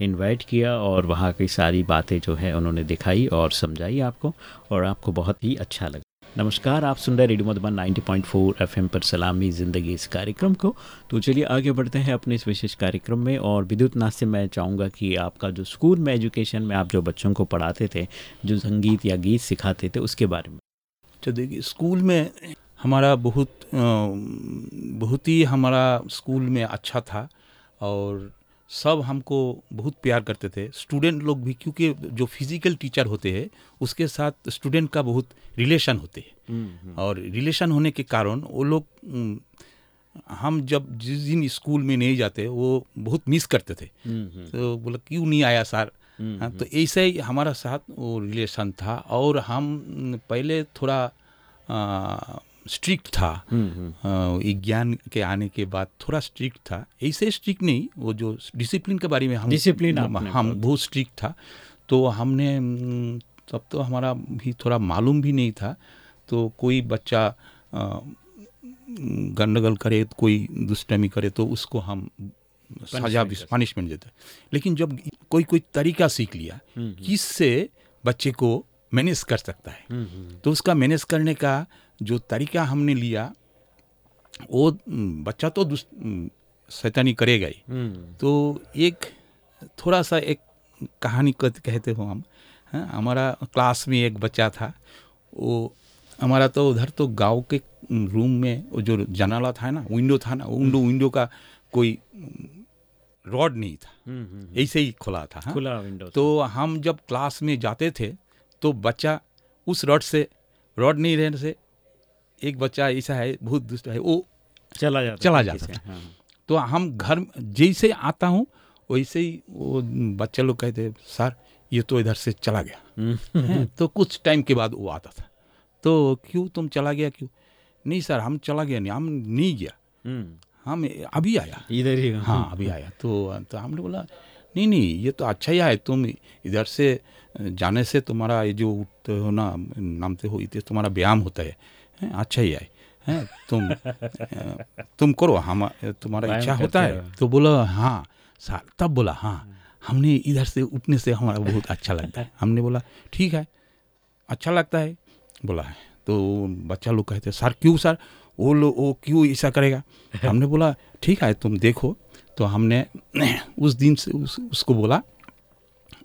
A: इनवाइट किया और वहाँ की सारी बातें जो है उन्होंने दिखाई और समझाई आपको और आपको बहुत ही अच्छा लगा। नमस्कार, आप सुन रहे रेडियो मधुबन 90.4 एफएम पर सलामी ज़िंदगी इस कार्यक्रम को। तो चलिए आगे बढ़ते हैं अपने इस विशेष कार्यक्रम में और विद्युत नाथ से मैं चाहूँगा कि आपका जो स्कूल में एजुकेशन में आप जो बच्चों को पढ़ाते थे, जो संगीत या गीत सिखाते थे, उसके बारे में।
B: तो देखिए, स्कूल में हमारा बहुत बहुत ही हमारा स्कूल में अच्छा था और सब हमको बहुत प्यार करते थे। स्टूडेंट लोग भी क्योंकि जो फ़िज़िकल टीचर होते हैं उसके साथ स्टूडेंट का बहुत रिलेशन होते हैं। और रिलेशन होने के कारण वो लोग हम जब जिस दिन स्कूल में नहीं जाते वो बहुत मिस करते थे। तो बोला क्यों नहीं आया सर हाँ, तो ऐसे ही हमारा साथ वो रिलेशन था। और हम पहले थोड़ा आ, स्ट्रिक्ट था। अ, विज्ञान के आने के बाद थोड़ा स्ट्रिक्ट था। ऐसे स्ट्रिक्ट नहीं वो जो डिसिप्लिन के बारे में हम
A: आपने
B: हम बहुत स्ट्रिक्ट था। तो हमने हम्म, तब तो हमारा भी थोड़ा मालूम भी नहीं था। तो कोई बच्चा गंडगल गंडगोल करे कोई दुष्टमी करे तो उसको हम सजा पनिशमेंट देते। लेकिन जब कोई कोई तरीका सीख लिया किससे बच्चे को मैनेज कर सकता है? तो उसका मैनेज करने का जो तरीका हमने लिया वो हम्म, बच्चा तो दुष्ट हम्म, शैतानी करेगा ही। तो एक थोड़ा सा एक कहानी कहते हो हम हाँ, हमारा क्लास में एक बच्चा था वो हमारा तो उधर तो गाँव के रूम में वो जो जनाला था ना विंडो था ना विंडो विंडो का कोई रॉड नहीं था। ऐसे ही खुला था हाँ?
A: खुला विंडो
B: तो हम जब क्लास में जाते थे तो बच्चा उस रॉड से रॉड नहीं रहने से एक बच्चा ऐसा है बहुत दुष्ट है वो
A: चला जाता
B: चला जाता
A: किसी- हाँ।
B: तो हम घर जैसे आता हूँ वैसे ही वो बच्चे लोग कहते सर ये तो इधर से चला गया। तो कुछ टाइम के बाद वो आता था। तो क्यों तुम चला गया क्यों? नहीं सर हम चला गया नहीं हम नहीं गया।
A: हम्म,
B: हम अभी आया।
A: इधर ही
B: हाँ अभी आया। तो तो हमने बोला नहीं नहीं ये तो अच्छा ही है तुम इधर से जाने से तुम्हारा ये जो उठते हो ना नामते हो इतने तुम्हारा व्यायाम होता है हैं, अच्छा ही है। हैं? तुम तुम करो हम तुम्हारा इच्छा होता है। तो बोला हाँ सर तब बोला हाँ हमने इधर से उठने से हमारा बहुत अच्छा लगता है। हमने बोला ठीक है अच्छा लगता है। बोला है तो बच्चा लोग कहते सर क्यों सर? वो लोग वो क्यों ऐसा करेगा? हमने बोला ठीक है तुम देखो। तो हमने उस दिन से उस, उसको बोला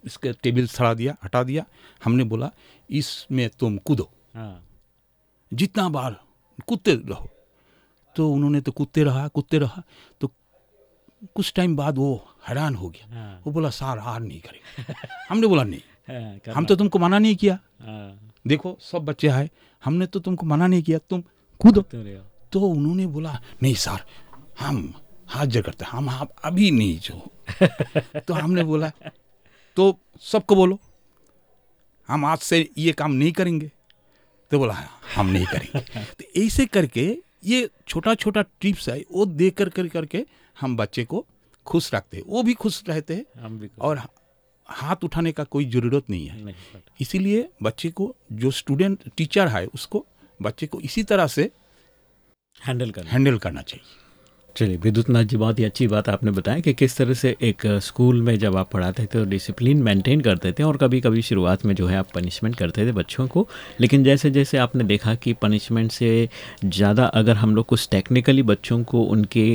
B: इसके टेबल सड़ा दिया हटा दिया। हमने बोला इसमें तुम कूदो।
A: हाँ।
B: जितना बार कूदते रहो। तो उन्होंने तो कुत्ते रहा कुत्ते रहा तो कुछ टाइम बाद वो हैरान हो गया।
A: हाँ,
B: वो बोला सार हार नहीं करेगा। हमने बोला नहीं।
A: हाँ,
B: हम तो तुमको मना नहीं किया।
A: हाँ,
B: देखो सब बच्चे आए। हमने तो तुमको मना नहीं किया। तुम कूदो।
A: तो
B: तो उन्होंने बोला नहीं सर हम हाथ हैं, हम आप अभी नहीं जो तो हमने बोला तो सबको बोलो हम आज से ये काम नहीं करेंगे। तो बोला हम नहीं करेंगे। तो ऐसे करके ये छोटा छोटा टिप्स है वो देख कर कर करके हम बच्चे को खुश रखते हैं। वो भी खुश रहते हैं
A: हम भी
B: और हाथ उठाने का कोई ज़रूरत नहीं है। इसीलिए बच्चे को जो स्टूडेंट टीचर है उसको बच्चे को इसी तरह से
A: हैंडल करना।
B: हैंडल करना चाहिए।
A: चलिए विद्युत नाथ जी, बहुत ही अच्छी बात आपने बताया कि किस तरह से एक स्कूल में जब आप पढ़ाते थे तो डिसिप्लिन मेंटेन करते थे और कभी कभी शुरुआत में जो है आप पनिशमेंट करते थे बच्चों को, लेकिन जैसे जैसे आपने देखा कि पनिशमेंट से ज़्यादा अगर हम लोग कुछ टेक्निकली बच्चों को उनके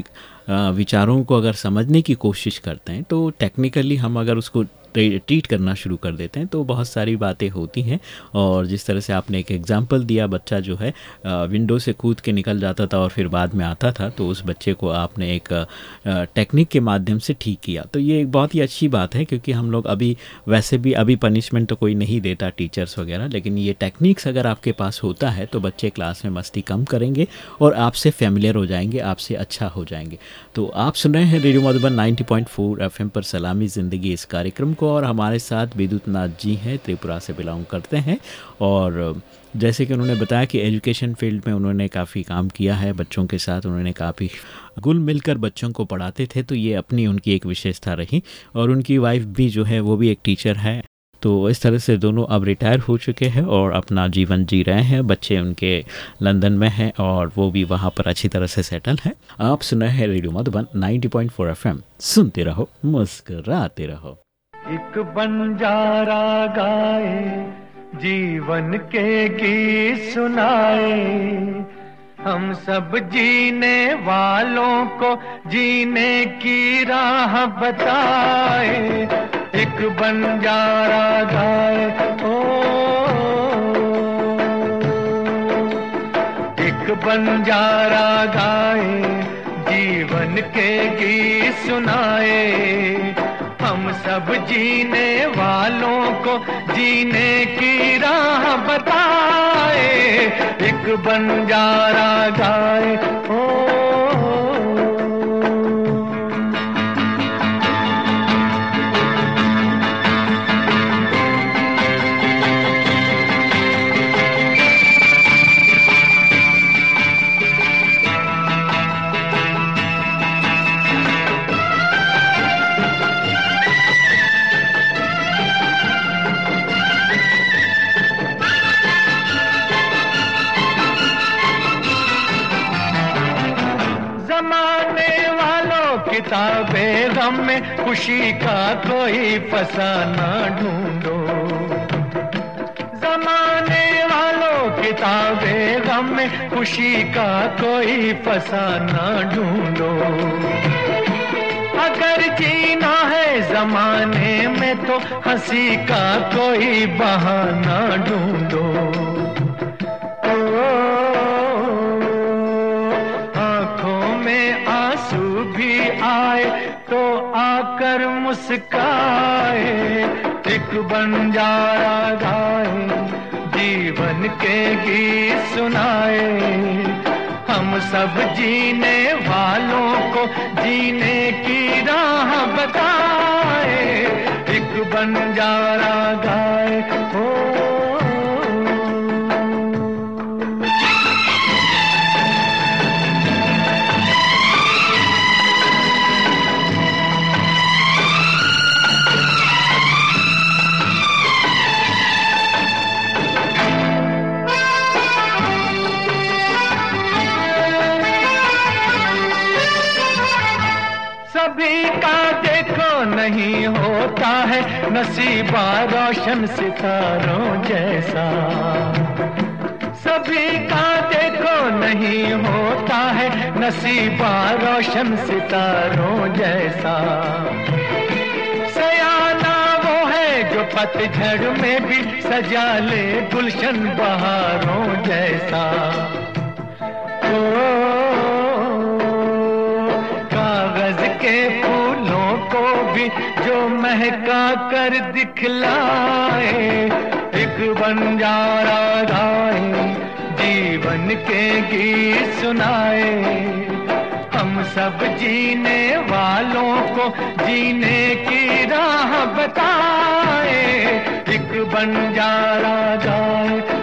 A: विचारों को अगर समझने की कोशिश करते हैं तो टेक्निकली हम अगर उसको ट्रीट करना शुरू कर देते हैं तो बहुत सारी बातें होती हैं। और जिस तरह से आपने एक एग्जांपल दिया, बच्चा जो है विंडो से कूद के निकल जाता था और फिर बाद में आता था तो उस बच्चे को आपने एक टेक्निक के माध्यम से ठीक किया। तो ये एक बहुत ही अच्छी बात है, क्योंकि हम लोग अभी, वैसे भी अभी पनिशमेंट तो कोई नहीं देता टीचर्स वगैरह, लेकिन ये टेक्निक्स अगर आपके पास होता है तो बच्चे क्लास में मस्ती कम करेंगे और आपसे फेमिलियर हो जाएँगे, आपसे अच्छा हो जाएँगे। तो आप सुन रहे हैं रेडियो मधुबन 90.4 एफएम पर सलामी ज़िंदगी इस कार्यक्रम को। और हमारे साथ विद्युत नाथ जी हैं, त्रिपुरा से बिलोंग करते हैं। और जैसे कि उन्होंने बताया कि एजुकेशन फ़ील्ड में उन्होंने काफ़ी काम किया है, बच्चों के साथ उन्होंने काफ़ी गुल मिलकर बच्चों को पढ़ाते थे तो ये अपनी उनकी एक विशेषता रही। और उनकी वाइफ भी जो है, वो भी एक टीचर है। तो इस तरह से दोनों अब रिटायर हो चुके हैं और अपना जीवन जी रहे हैं। बच्चे उनके लंदन में हैं और वो भी वहाँ पर अच्छी तरह से सेटल हैं। आप सुना है रेडियो मधुबन 90.4 एफएम। सुनते रहो, मुस्कराते रहो।
E: एक बंजारा गाए जीवन के गीत सुनाए। हम सब जीने वालों को जीने की राह बताए। एक बंजारा गाए ओ। एक बंजारा गाए जीवन के गीत सुनाए। सब जीने वालों को जीने की राह बताए। एक बंजारा गाए ओ। किताबे गम में खुशी का कोई फसाना ढूंढो। जमाने वालों किताबे गम में खुशी का कोई फसाना ढूंढो। अगर जीना है जमाने में तो हँसी का कोई बहाना ढूंढो। आकर मुस्काए, एक बन बंजारा गाए जीवन के गीत सुनाए। हम सब जीने वालों को जीने की राह बताए, एक बन बंजारा गाए हो होता है नसीबा रोशन सितारों जैसा सभी का देखो नहीं होता है नसीबा रोशन सितारों जैसा सयाना वो है जो पतझड़ में भी सजा ले गुलशन बहारों जैसा ओ, कागज़ के को भी जो महका कर दिखलाए। एक बंजारा गाए जीवन के गीत सुनाए। हम सब जीने वालों को जीने की राह बताए। एक बंजारा गाए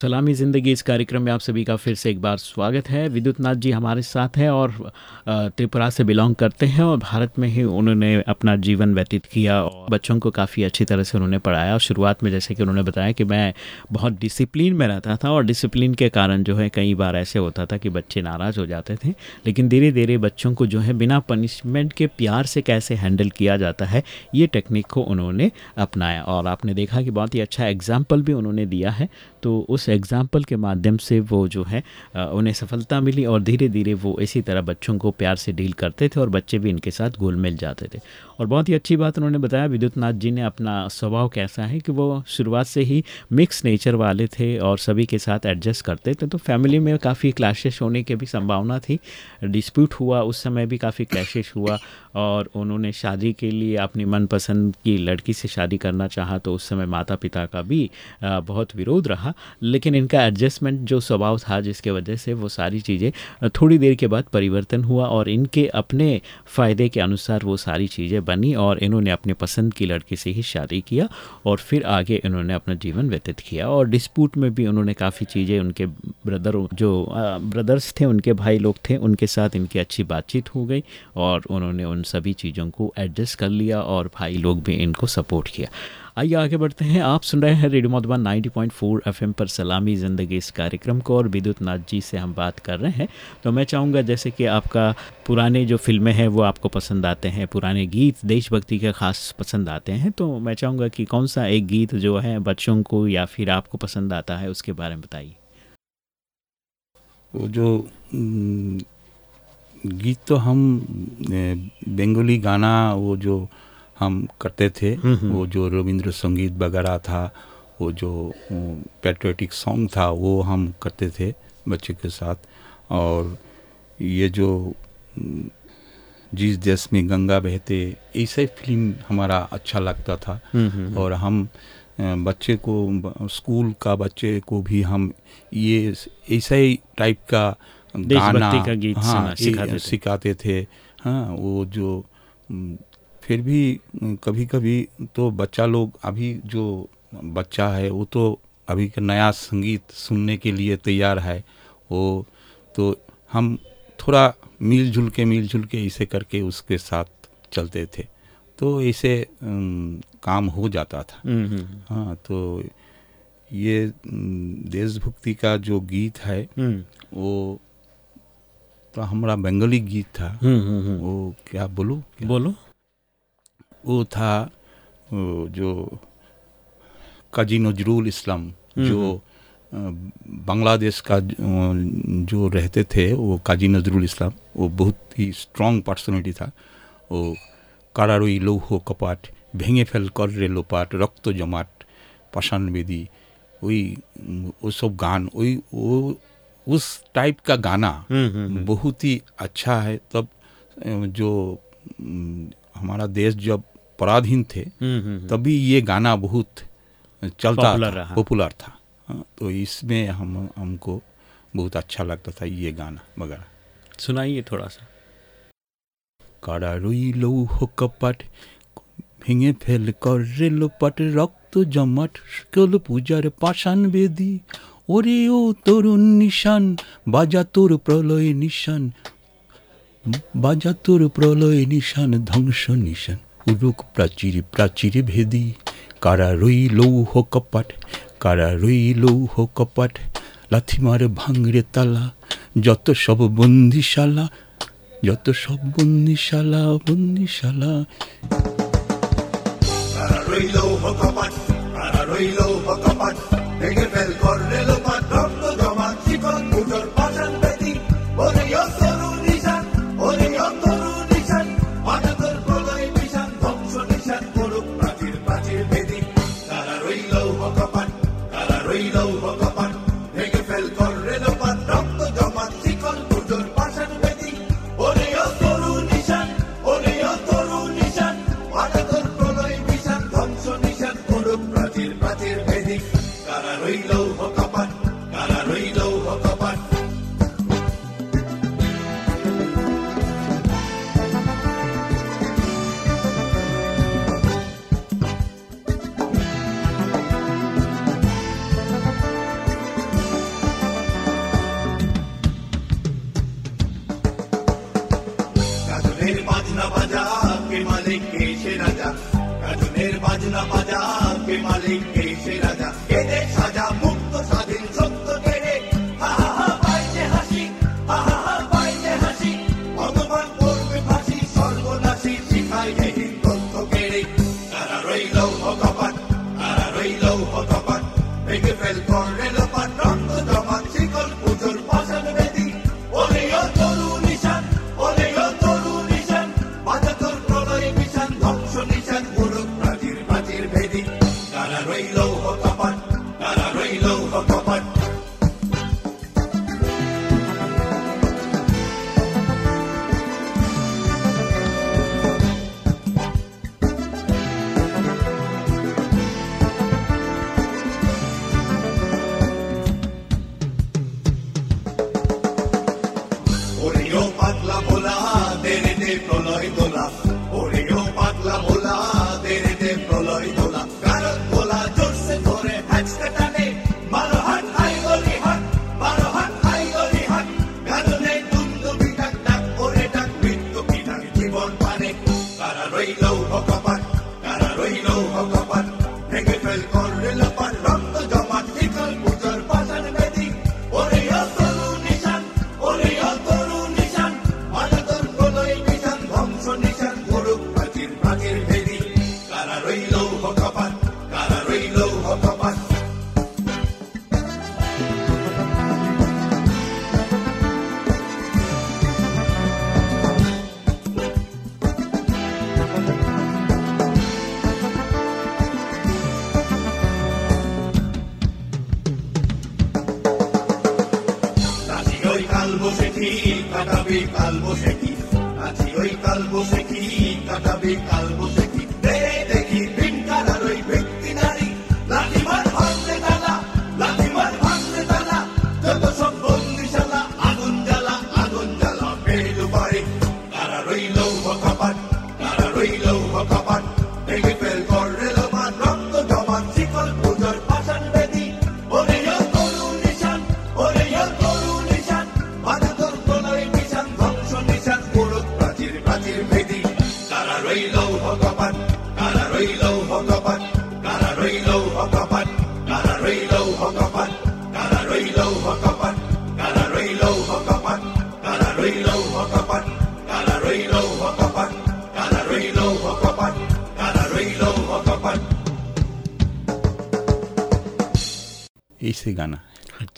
A: सलामी ज़िंदगी। इस कार्यक्रम में आप सभी का फिर से एक बार स्वागत है। विद्युत नाथ जी हमारे साथ हैं और त्रिपुरा से बिलोंग करते हैं और भारत में ही उन्होंने अपना जीवन व्यतीत किया और बच्चों को काफ़ी अच्छी तरह से उन्होंने पढ़ाया। और शुरुआत में जैसे कि उन्होंने बताया कि मैं बहुत डिसिप्लिन में रहता था और डिसिप्लिन के कारण जो है कई बार ऐसे होता था कि बच्चे नाराज़ हो जाते थे। लेकिन धीरे धीरे बच्चों को जो है बिना पनिशमेंट के प्यार से कैसे हैंडल किया जाता है, ये टेक्निक को उन्होंने अपनाया। और आपने देखा कि बहुत ही अच्छा एग्ज़ाम्पल भी उन्होंने दिया है। तो उस एग्ज़ाम्पल के माध्यम से वो जो है उन्हें सफलता मिली और धीरे धीरे वो इसी तरह बच्चों को प्यार से डील करते थे और बच्चे भी इनके साथ घुल मिल जाते थे। और बहुत ही अच्छी बात उन्होंने बताया विद्युत नाथ जी ने अपना स्वभाव कैसा है कि वो शुरुआत से ही मिक्स नेचर वाले थे और सभी के साथ एडजस्ट करते थे तो फैमिली में काफ़ी क्लैशेस होने की भी संभावना थी। डिस्प्यूट हुआ, उस समय भी काफ़ी क्लैशेस हुआ और उन्होंने शादी के लिए अपनी मनपसंद की लड़की से शादी करना चाहा तो उस समय माता पिता का भी बहुत विरोध रहा। लेकिन इनका एडजस्टमेंट जो स्वभाव था जिसके वजह से वो सारी चीज़ें थोड़ी देर के बाद परिवर्तन हुआ और इनके अपने फ़ायदे के अनुसार वो सारी चीज़ें बनी और इन्होंने अपने पसंद की लड़की से ही शादी किया और फिर आगे इन्होंने अपना जीवन व्यतीत किया। और डिस्प्यूट में भी उन्होंने काफ़ी चीज़ें उनके ब्रदर जो ब्रदर्स थे, उनके भाई लोग थे, उनके साथ इनकी अच्छी बातचीत हो गई और उन्होंने उन सभी चीज़ों को एडजस्ट कर लिया और भाई लोग भी इनको सपोर्ट किया। आइए आगे बढ़ते हैं। आप सुन रहे हैं रेडियो मधुबन 90.4 एफएम पर सलामी ज़िंदगी इस कार्यक्रम को और विद्युत नाथ जी से हम बात कर रहे हैं। तो मैं चाहूँगा जैसे कि आपका पुराने जो फ़िल्में हैं वो आपको पसंद आते हैं, पुराने गीत देशभक्ति के खास पसंद आते हैं। तो मैं चाहूँगा कि कौन सा एक गीत जो है बच्चों को या फिर आपको पसंद आता है उसके बारे में बताइए।
B: वो जो गीत तो हम बंगाली गाना वो जो हम करते थे। वो जो रविंद्र संगीत वगैरह था वो जो पैट्रियोटिक सॉन्ग था वो हम करते थे बच्चे के साथ। और ये जो हम्म, जिस देश में गंगा बहते ऐसे फ़िल्म हमारा अच्छा लगता था। और हम बच्चे को स्कूल का बच्चे को भी हम ये ऐसा ही टाइप का गाना
A: का गीत
B: हाँ,
A: सिखाते थे।
B: सिखाते थे। हाँ वो जो हम्म, फिर भी कभी कभी तो बच्चा लोग अभी जो बच्चा है वो तो अभी का नया संगीत सुनने के लिए तैयार है। वो तो हम थोड़ा मिलजुल के मिलजुल के इसे करके उसके साथ चलते थे। तो ऐसे काम हो जाता था।
A: हम्म, हम्म,
B: हाँ तो ये देशभक्ति का जो गीत है
A: हम्म,
B: वो तो हमारा बंगाली गीत था।
A: हम्म, हम्म, हम्म।
B: वो क्या बोलूँ? क्या?
A: बोलो।
B: वो था वो जो काजी नजरुल इस्लाम जो अ, बांग्लादेश का ज- जो रहते थे वो काजी नजरुल इस्लाम वो बहुत ही स्ट्रॉन्ग पर्सनालिटी था वो কারারই লৌহ কপাট ভেঙে ফেল কর রে লোপাট রক্ত জমাট पाषाण बेदी वही उम, वो सब गान वही वो उस टाइप का गाना
A: हम्म, हम्म,
B: बहुत ही अच्छा है तब अ, जो उम, हमारा देश जब पराधीन थे
A: हम्म, हम्म,
B: तभी ये गाना बहुत चलता
A: Popular
B: था
A: रहा।
B: पॉपुलर था हाँ, तो इसमें हम हमको बहुत अच्छा लगता था ये गाना वगैरह
A: सुनाइए थोड़ा सा
B: কারারই লৌহ কপাট ভেঙে ফেল করে লোপাট রক্ত জমাট সকল পূজার পাষাণ বেদি ওরে ও তরুণ নিশান বাজা তোর প্রলয় নিশান বাজা তোর প্রলয় নিশান, ধ্বংস নিশান। উরুক প্রাচীর প্রাচীর ভেদি। কারা রই লৌহ কপাট, কারা রই লৌহ কপাট। লাথিমার ভাঙরে তালা, যত সব বন্দিশালা, যত সব বন্দিশালা বন্দিশালা।
F: রইল কপাট রইল কপাট ফেল করলে লোপাট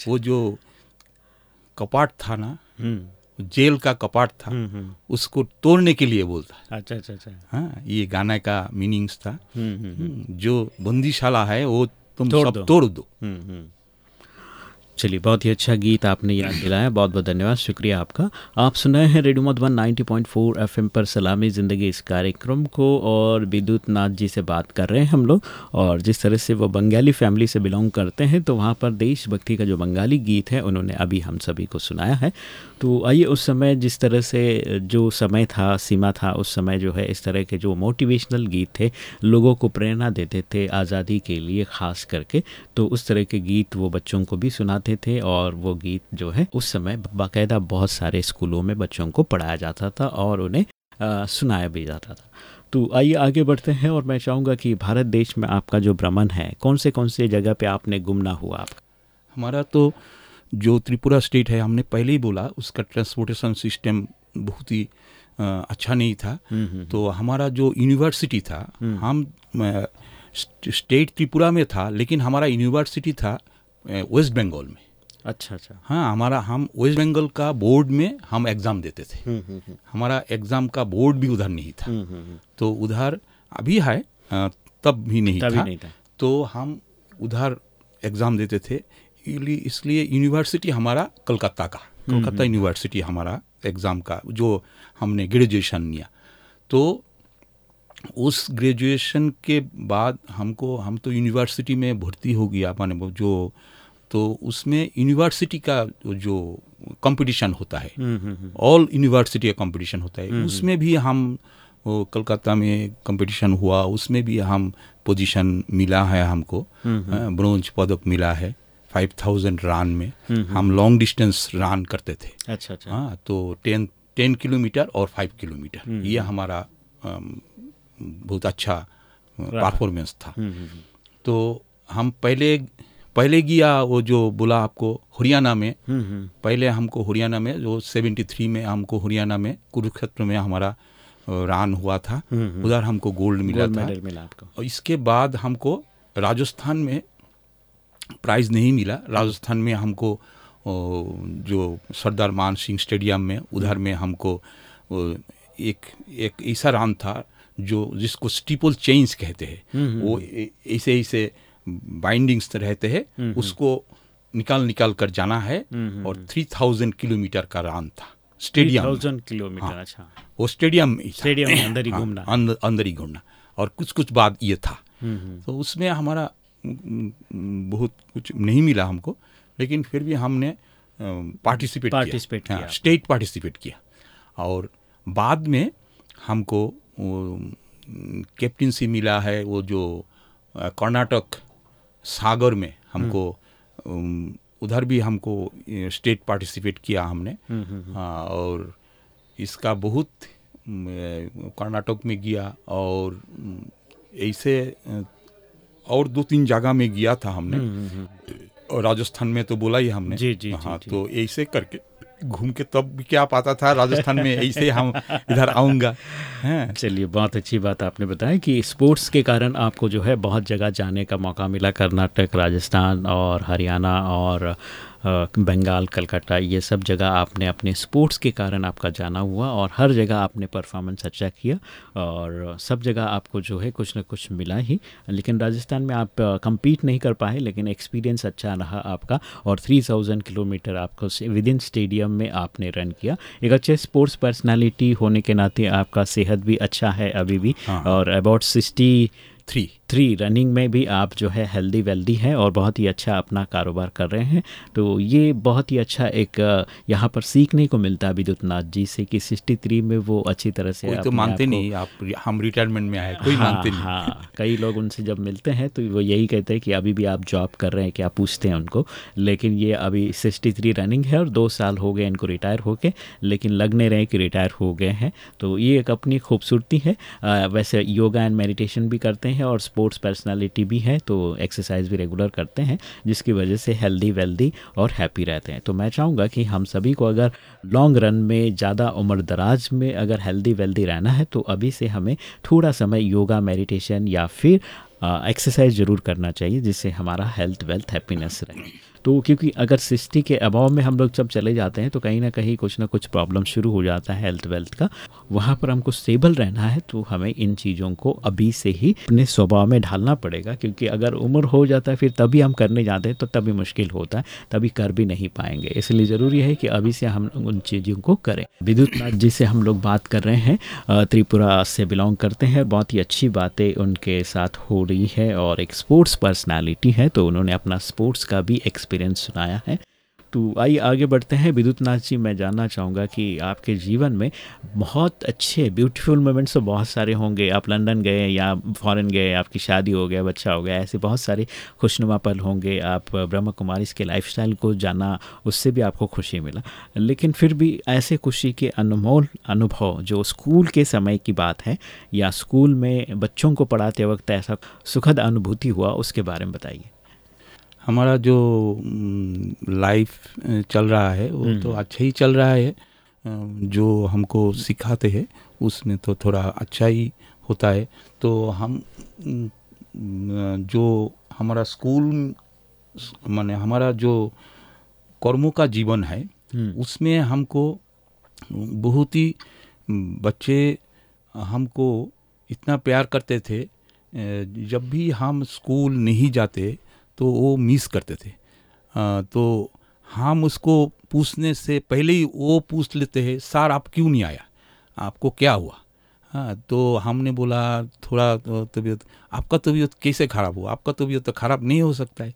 B: वो जो कपाट था ना
A: हम्म।
B: जेल का कपाट था
A: हम्म, हम्म,
B: उसको तोड़ने के लिए बोलता है।
A: अच्छा अच्छा अच्छा।
B: हाँ ये गाने का मीनिंग्स था। जो बंदीशाला है वो तुम
A: तोड़
B: सब
A: दो।
B: तोड़ दो।
A: चलिए, बहुत ही अच्छा गीत आपने याद दिलाया, बहुत बहुत धन्यवाद, शुक्रिया आपका। आप सुन रहे हैं रेडियो मधुबन 90.4 एफएम पर सलामी ज़िंदगी इस कार्यक्रम को और विद्युत नाथ जी से बात कर रहे हैं हम लोग और जिस तरह से वो बंगाली फैमिली से बिलोंग करते हैं तो वहाँ पर देशभक्ति का जो बंगाली गीत है, उन्होंने अभी हम सभी को सुनाया है। तो आइए उस समय जिस तरह से जो समय था, सीमा था, उस समय जो है इस तरह के जो मोटिवेशनल गीत थे, लोगों को प्रेरणा देते थे आज़ादी के लिए ख़ास करके तो उस तरह के गीत वो बच्चों को भी सुनाते थे और वो गीत जो है उस समय बाकायदा बहुत सारे स्कूलों में बच्चों को पढ़ाया जाता था और उन्हें अ, सुनाया भी जाता था। तो आइए आगे बढ़ते हैं और मैं चाहूँगा कि भारत देश में आपका जो भ्रमण है कौन से कौन से जगह पे आपने गुमना हुआ आपका
B: हमारा तो जो त्रिपुरा स्टेट है हमने पहले ही बोला उसका ट्रांसपोर्टेशन सिस्टम बहुत ही अच्छा नहीं था। तो हमारा जो यूनिवर्सिटी था हम स्टेट त्रिपुरा में था लेकिन हमारा यूनिवर्सिटी था वेस्ट बंगाल में।
A: अच्छा अच्छा।
B: हाँ हमारा हम वेस्ट बंगाल का बोर्ड में हम एग्ज़ाम देते थे। हमारा एग्ज़ाम का बोर्ड भी उधर नहीं था। तो उधर अभी है तब भी नहीं था।
A: नहीं था।
B: तो हम उधर एग्ज़ाम देते थे। इसलिए यूनिवर्सिटी हमारा कलकत्ता का कलकत्ता यूनिवर्सिटी हमारा एग्ज़ाम का जो हमने ग्रेजुएशन लिया। तो उस ग्रेजुएशन के बाद हमको हम तो यूनिवर्सिटी में भर्ती हो गया माने जो तो उसमें यूनिवर्सिटी का जो कंपटीशन होता है ऑल यूनिवर्सिटी का कंपटीशन होता है। उसमें भी हम कलकत्ता में कंपटीशन हुआ उसमें भी हम पोजीशन मिला है हमको। ब्रोंज पदक मिला है फाइव थाउज़ेंड रन में। हम लॉन्ग डिस्टेंस रन करते थे।
A: अच्छा अच्छा।
B: हाँ तो टेन टेन किलोमीटर और फाइव किलोमीटर। ये हमारा बहुत अच्छा परफॉर्मेंस था। तो हम पहले पहले गया वो जो बोला आपको हरियाणा में पहले हमको हरियाणा में जो 73 में हमको हरियाणा में कुरुक्षेत्र में हमारा रान हुआ था उधर हमको गोल्ड मिला
A: गोल्ड
B: था।
A: मिला आपको।
B: और इसके बाद हमको राजस्थान में प्राइज़ नहीं मिला। राजस्थान में हमको जो सरदार मान सिंह स्टेडियम में उधर में हमको एक एक ऐसा रान था जो जिसको स्टीपल चेंज कहते हैं वो ऐसे ऐसे बाइंडिंग्स रहते हैं उसको निकाल निकाल कर जाना है और थ्री थाउज़ेंड किलोमीटर का रान था स्टेडियम
A: थाउज़ेंड किलोमीटर
B: हाँ।
A: अच्छा।
B: वो स्टेडियम ही
A: स्टेडियम में अंदर ही
B: हाँ,
A: घूमना।
B: अंदर अंदर ही घूमना। और कुछ कुछ बाद ये था। तो उसमें हमारा बहुत कुछ नहीं मिला हमको लेकिन फिर भी हमने पार्टिसिपेट
A: Participate
B: किया।
A: किया।
B: स्टेट पार्टिसिपेट किया। और बाद में हमको कैप्टनसी मिला है वो जो कर्नाटक सागर में हमको उधर भी हमको स्टेट पार्टिसिपेट किया हमने। हाँ, और इसका बहुत कर्नाटक में गया और ऐसे और दो तीन जगह में गया था हमने। राजस्थान में तो बोला ही हमने।
A: जी, जी, जी,
B: हाँ
A: जी।
B: तो ऐसे करके घूम के तब भी क्या पाता था? राजस्थान में ऐसे हम इधर आऊँगा। हैं?
A: चलिए बहुत अच्छी बात आपने बताया कि स्पोर्ट्स के कारण आपको जो है बहुत जगह जाने का मौका मिला कर्नाटक राजस्थान और हरियाणा और बंगाल कलकत्ता ये सब जगह आपने अपने स्पोर्ट्स के कारण आपका जाना हुआ और हर जगह आपने परफॉर्मेंस अच्छा किया और सब जगह आपको जो है कुछ ना कुछ मिला ही लेकिन राजस्थान में आप कंपीट नहीं कर पाए लेकिन एक्सपीरियंस अच्छा रहा आपका और 3000 किलोमीटर आपको विद इन स्टेडियम में आपने रन किया एक अच्छे स्पोर्ट्स पर्सनालिटी होने के नाते आपका सेहत भी अच्छा है अभी भी
B: हाँ।
A: और about sixty
B: three
A: three running में भी आप जो है हेल्दी वेल्दी हैं और बहुत ही अच्छा अपना कारोबार कर रहे हैं। तो ये बहुत ही अच्छा एक यहाँ पर सीखने को मिलता है विद्युत नाथ जी से कि सिक्सटी थ्री में वो अच्छी तरह से
B: कोई तो मानते नहीं आप हम रिटायरमेंट में आए कोई
A: हाँ,
B: मानते नहीं।
A: हाँ कई लोग उनसे जब मिलते हैं तो वो यही कहते हैं कि अभी भी आप जॉब कर रहे हैं क्या पूछते हैं उनको लेकिन ये अभी सिक्सटी थ्री रनिंग है और दो साल हो गए इनको रिटायर होके लेकिन लगने रहे कि रिटायर हो गए हैं। तो ये एक अपनी खूबसूरती है। वैसे योगा एंड मेडिटेशन भी करते हैं और स्पोर्ट्स पर्सनालिटी भी हैं तो एक्सरसाइज भी रेगुलर करते हैं, जिसकी वजह से हेल्दी वेल्दी और हैप्पी रहते हैं। तो मैं चाहूँगा कि हम सभी को अगर लॉन्ग रन में ज़्यादा उम्र दराज में अगर हेल्दी वेल्दी रहना है तो अभी से हमें थोड़ा समय योगा मेडिटेशन या फिर एक्सरसाइज ज़रूर करना चाहिए, जिससे हमारा हेल्थ वेल्थ हैप्पीनेस रहे। तो क्योंकि अगर सिक्सटी के अभाव में हम लोग जब चले जाते हैं तो कहीं ना कहीं कुछ ना कुछ प्रॉब्लम शुरू हो जाता है हेल्थ वेल्थ का। वहाँ पर हमको स्टेबल रहना है तो हमें इन चीज़ों को अभी से ही अपने स्वभाव में ढालना पड़ेगा, क्योंकि अगर उम्र हो जाता है, फिर तभी हम करने जाते हैं तो तभी मुश्किल होता है, तभी कर भी नहीं पाएँगे। इसलिए ज़रूरी है कि अभी से हम उन चीज़ों को करें। विद्युत नाथ जी से हम लोग बात कर रहे हैं त्रिपुरा से बिलोंग करते हैं बहुत ही अच्छी बातें उनके साथ हो रही है, और एक स्पोर्ट्स पर्सनैलिटी है तो उन्होंने अपना स्पोर्ट्स का भी एक्सपीरियंस सुनाया है। तो आइए आगे बढ़ते हैं। विद्युत नाथ जी, मैं जानना चाहूँगा कि आपके जीवन में बहुत अच्छे ब्यूटीफुल मोमेंट्स तो बहुत सारे होंगे। आप लंदन गए या फॉरेन गए, आपकी शादी हो गया, बच्चा हो गया, ऐसे बहुत सारे खुशनुमा पल होंगे। आप ब्रह्म कुमारी के लाइफस्टाइल को जाना, उससे भी आपको खुशी मिला। लेकिन फिर भी ऐसे खुशी के अनमोल अनुभव जो स्कूल के समय की बात है या स्कूल में बच्चों को पढ़ाते वक्त ऐसा सुखद अनुभूति हुआ, उसके बारे में बताइए।
B: हमारा जो लाइफ चल रहा है वो तो अच्छा ही चल रहा है। जो हमको सिखाते हैं उसमें तो थोड़ा अच्छा ही होता है। तो हम जो हमारा स्कूल माने हमारा जो कर्मों का जीवन है उसमें हमको बहुत ही बच्चे हमको इतना प्यार करते थे। जब भी हम स्कूल नहीं जाते तो वो मिस करते थे। अ, तो हम उसको पूछने से पहले ही वो पूछ लेते हैं सर आप क्यों नहीं आया? आपको क्या हुआ? हाँ तो हमने बोला थोड़ा तो तबीयत आपका तबीयत कैसे ख़राब हुआ? आपका तबीयत तो ख़राब नहीं हो सकता है।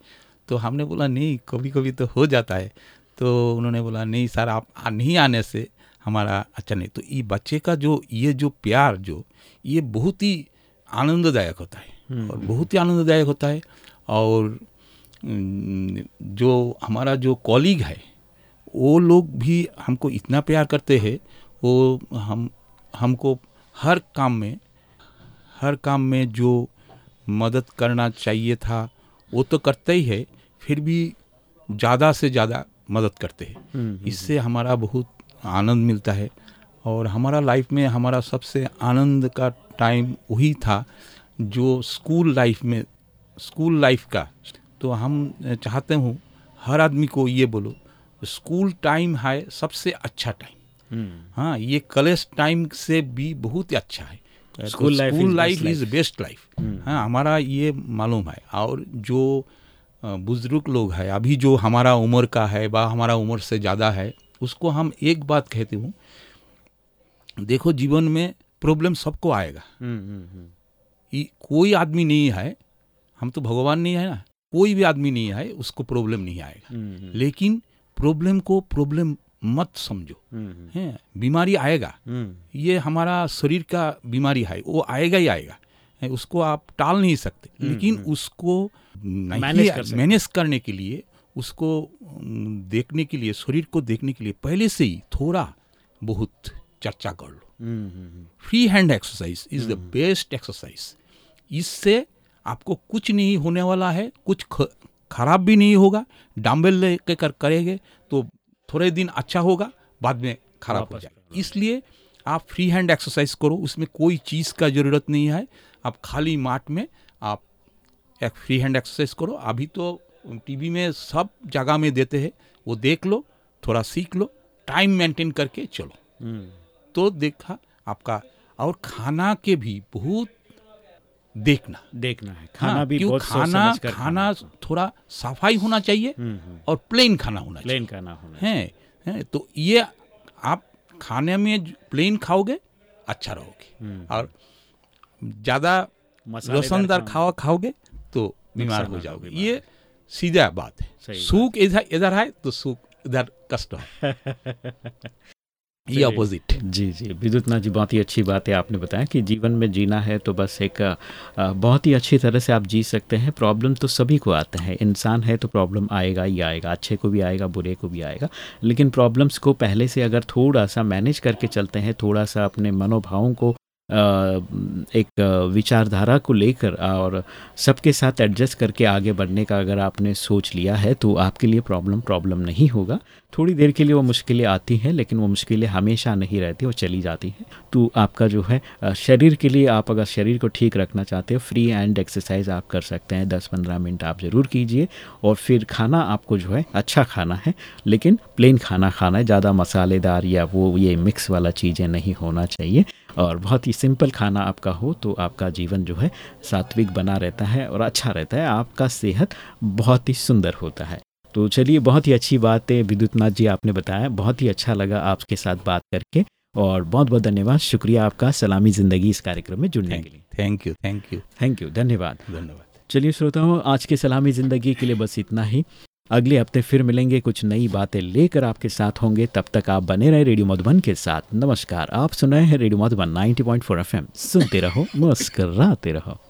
B: तो हमने बोला नहीं कभी कभी तो हो जाता है। तो उन्होंने बोला नहीं सर आप आ- नहीं आने से हमारा अच्छा नहीं। तो ये बच्चे का जो ये जो प्यार जो ये बहुत ही आनंददायक होता है। और बहुत ही आनंददायक होता है। और जो हमारा जो कॉलीग है वो लोग भी हमको इतना प्यार करते हैं वो हम हमको हर काम में हर काम में जो मदद करना चाहिए था वो तो करते ही है फिर भी ज़्यादा से ज़्यादा मदद करते हैं। इससे हमारा बहुत आनंद मिलता है और हमारा लाइफ में हमारा सबसे आनंद का टाइम वही था जो स्कूल लाइफ में स्कूल लाइफ का तो हम चाहते हूँ हर आदमी को ये बोलो स्कूल टाइम है सबसे अच्छा टाइम। हाँ ये कॉलेज टाइम से भी बहुत ही अच्छा है।
A: School school life is best life
B: हाँ हमारा ये मालूम है। और जो बुज़ुर्ग लोग है अभी जो हमारा उम्र का है बा हमारा उम्र से ज़्यादा है उसको हम एक बात कहते हूँ देखो जीवन में प्रॉब्लम सबको आएगा। ये कोई आदमी नहीं है हम तो भगवान नहीं है ना। कोई भी आदमी नहीं आए उसको प्रॉब्लम नहीं आएगा। लेकिन प्रॉब्लम को प्रॉब्लम मत समझो। हैं बीमारी आएगा। ये हमारा शरीर का बीमारी है वो आएगा ही आएगा। हैं, उसको आप टाल नहीं सकते। लेकिन उसको मैनेज करने के लिए उसको देखने के लिए शरीर को देखने के लिए पहले से ही थोड़ा बहुत चर्चा कर लो। Free hand exercise is the best exercise इससे आपको कुछ नहीं होने वाला है कुछ खराब भी नहीं होगा डम्बल लेके कर करेंगे तो थोड़े दिन अच्छा होगा बाद में खराब हो जाएगा। इसलिए आप फ्री हैंड एक्सरसाइज करो उसमें कोई चीज़ का ज़रूरत नहीं है। आप खाली माट में आप एक फ्री हैंड एक्सरसाइज करो। अभी तो टीवी में सब जगह में देते हैं वो देख लो थोड़ा सीख लो टाइम मेंटेन करके चलो। तो देखा आपका और खाना के भी बहुत देखना।
A: देखना है। खाना
B: हाँ,
A: भी
B: क्यों
A: बहुत
B: खाना
A: समझ कर
B: खाना थोड़ा सफ़ाई होना चाहिए और प्लेन खाना होना
A: प्लेन खाना होना
B: हैं हैं तो ये आप खाने में प्लेन खाओगे अच्छा रहोगे। और ज़्यादा रोशनदार खावा खाओगे तो बीमार हो जाओगे। ये सीधा बात है। सुख इधर इधर है तो सुख इधर कष्ट है। ये अपोजिट
A: जी जी। विद्युत विद्युतनाथ जी बहुत ही अच्छी बात है आपने बताया कि जीवन में जीना है तो बस एक बहुत ही अच्छी तरह से आप जी सकते हैं। प्रॉब्लम तो सभी को आते हैं। इंसान है तो प्रॉब्लम आएगा ही आएगा। अच्छे को भी आएगा बुरे को भी आएगा। लेकिन प्रॉब्लम्स को पहले से अगर थोड़ा सा मैनेज करके चलते हैं थोड़ा सा अपने मनोभावों को एक विचारधारा को लेकर और सबके साथ एडजस्ट करके आगे बढ़ने का अगर आपने सोच लिया है तो आपके लिए प्रॉब्लम प्रॉब्लम नहीं होगा। थोड़ी देर के लिए वो मुश्किलें आती हैं, लेकिन वो मुश्किलें हमेशा नहीं रहती वो चली जाती हैं। तो आपका जो है शरीर के लिए आप अगर शरीर को ठीक रखना चाहते हो, फ्री एंड एक्सरसाइज आप कर सकते हैं। दस पंद्रह मिनट आप ज़रूर कीजिए और फिर खाना आपको जो है अच्छा खाना है, लेकिन प्लेन खाना खाना है। ज़्यादा मसालेदार या वो, ये मिक्स वाला चीज़ें नहीं होना चाहिए। और बहुत ही सिंपल खाना आपका हो तो आपका जीवन जो है सात्विक बना रहता है और अच्छा रहता है। आपका सेहत बहुत ही सुंदर होता है। तो चलिए बहुत ही अच्छी बात है विद्युतनाथ जी आपने बताया बहुत ही अच्छा लगा आपके साथ बात करके और बहुत बहुत धन्यवाद। शुक्रिया आपका सलामी ज़िंदगी इस कार्यक्रम में जुड़ने के लिए।
B: Thank you thank you
A: thank you धन्यवाद।
B: धन्यवाद।
A: चलिए श्रोताओं आज के सलामी ज़िंदगी के लिए बस इतना ही। अगले हफ़्ते फिर मिलेंगे कुछ नई बातें लेकर आपके साथ होंगे। तब तक आप बने रहे रेडियो मधुबन के साथ। नमस्कार, आप सुन रहे हैं रेडियो मधुबन 90.4 एफएम। सुनते रहो, मुस्कराते रहो।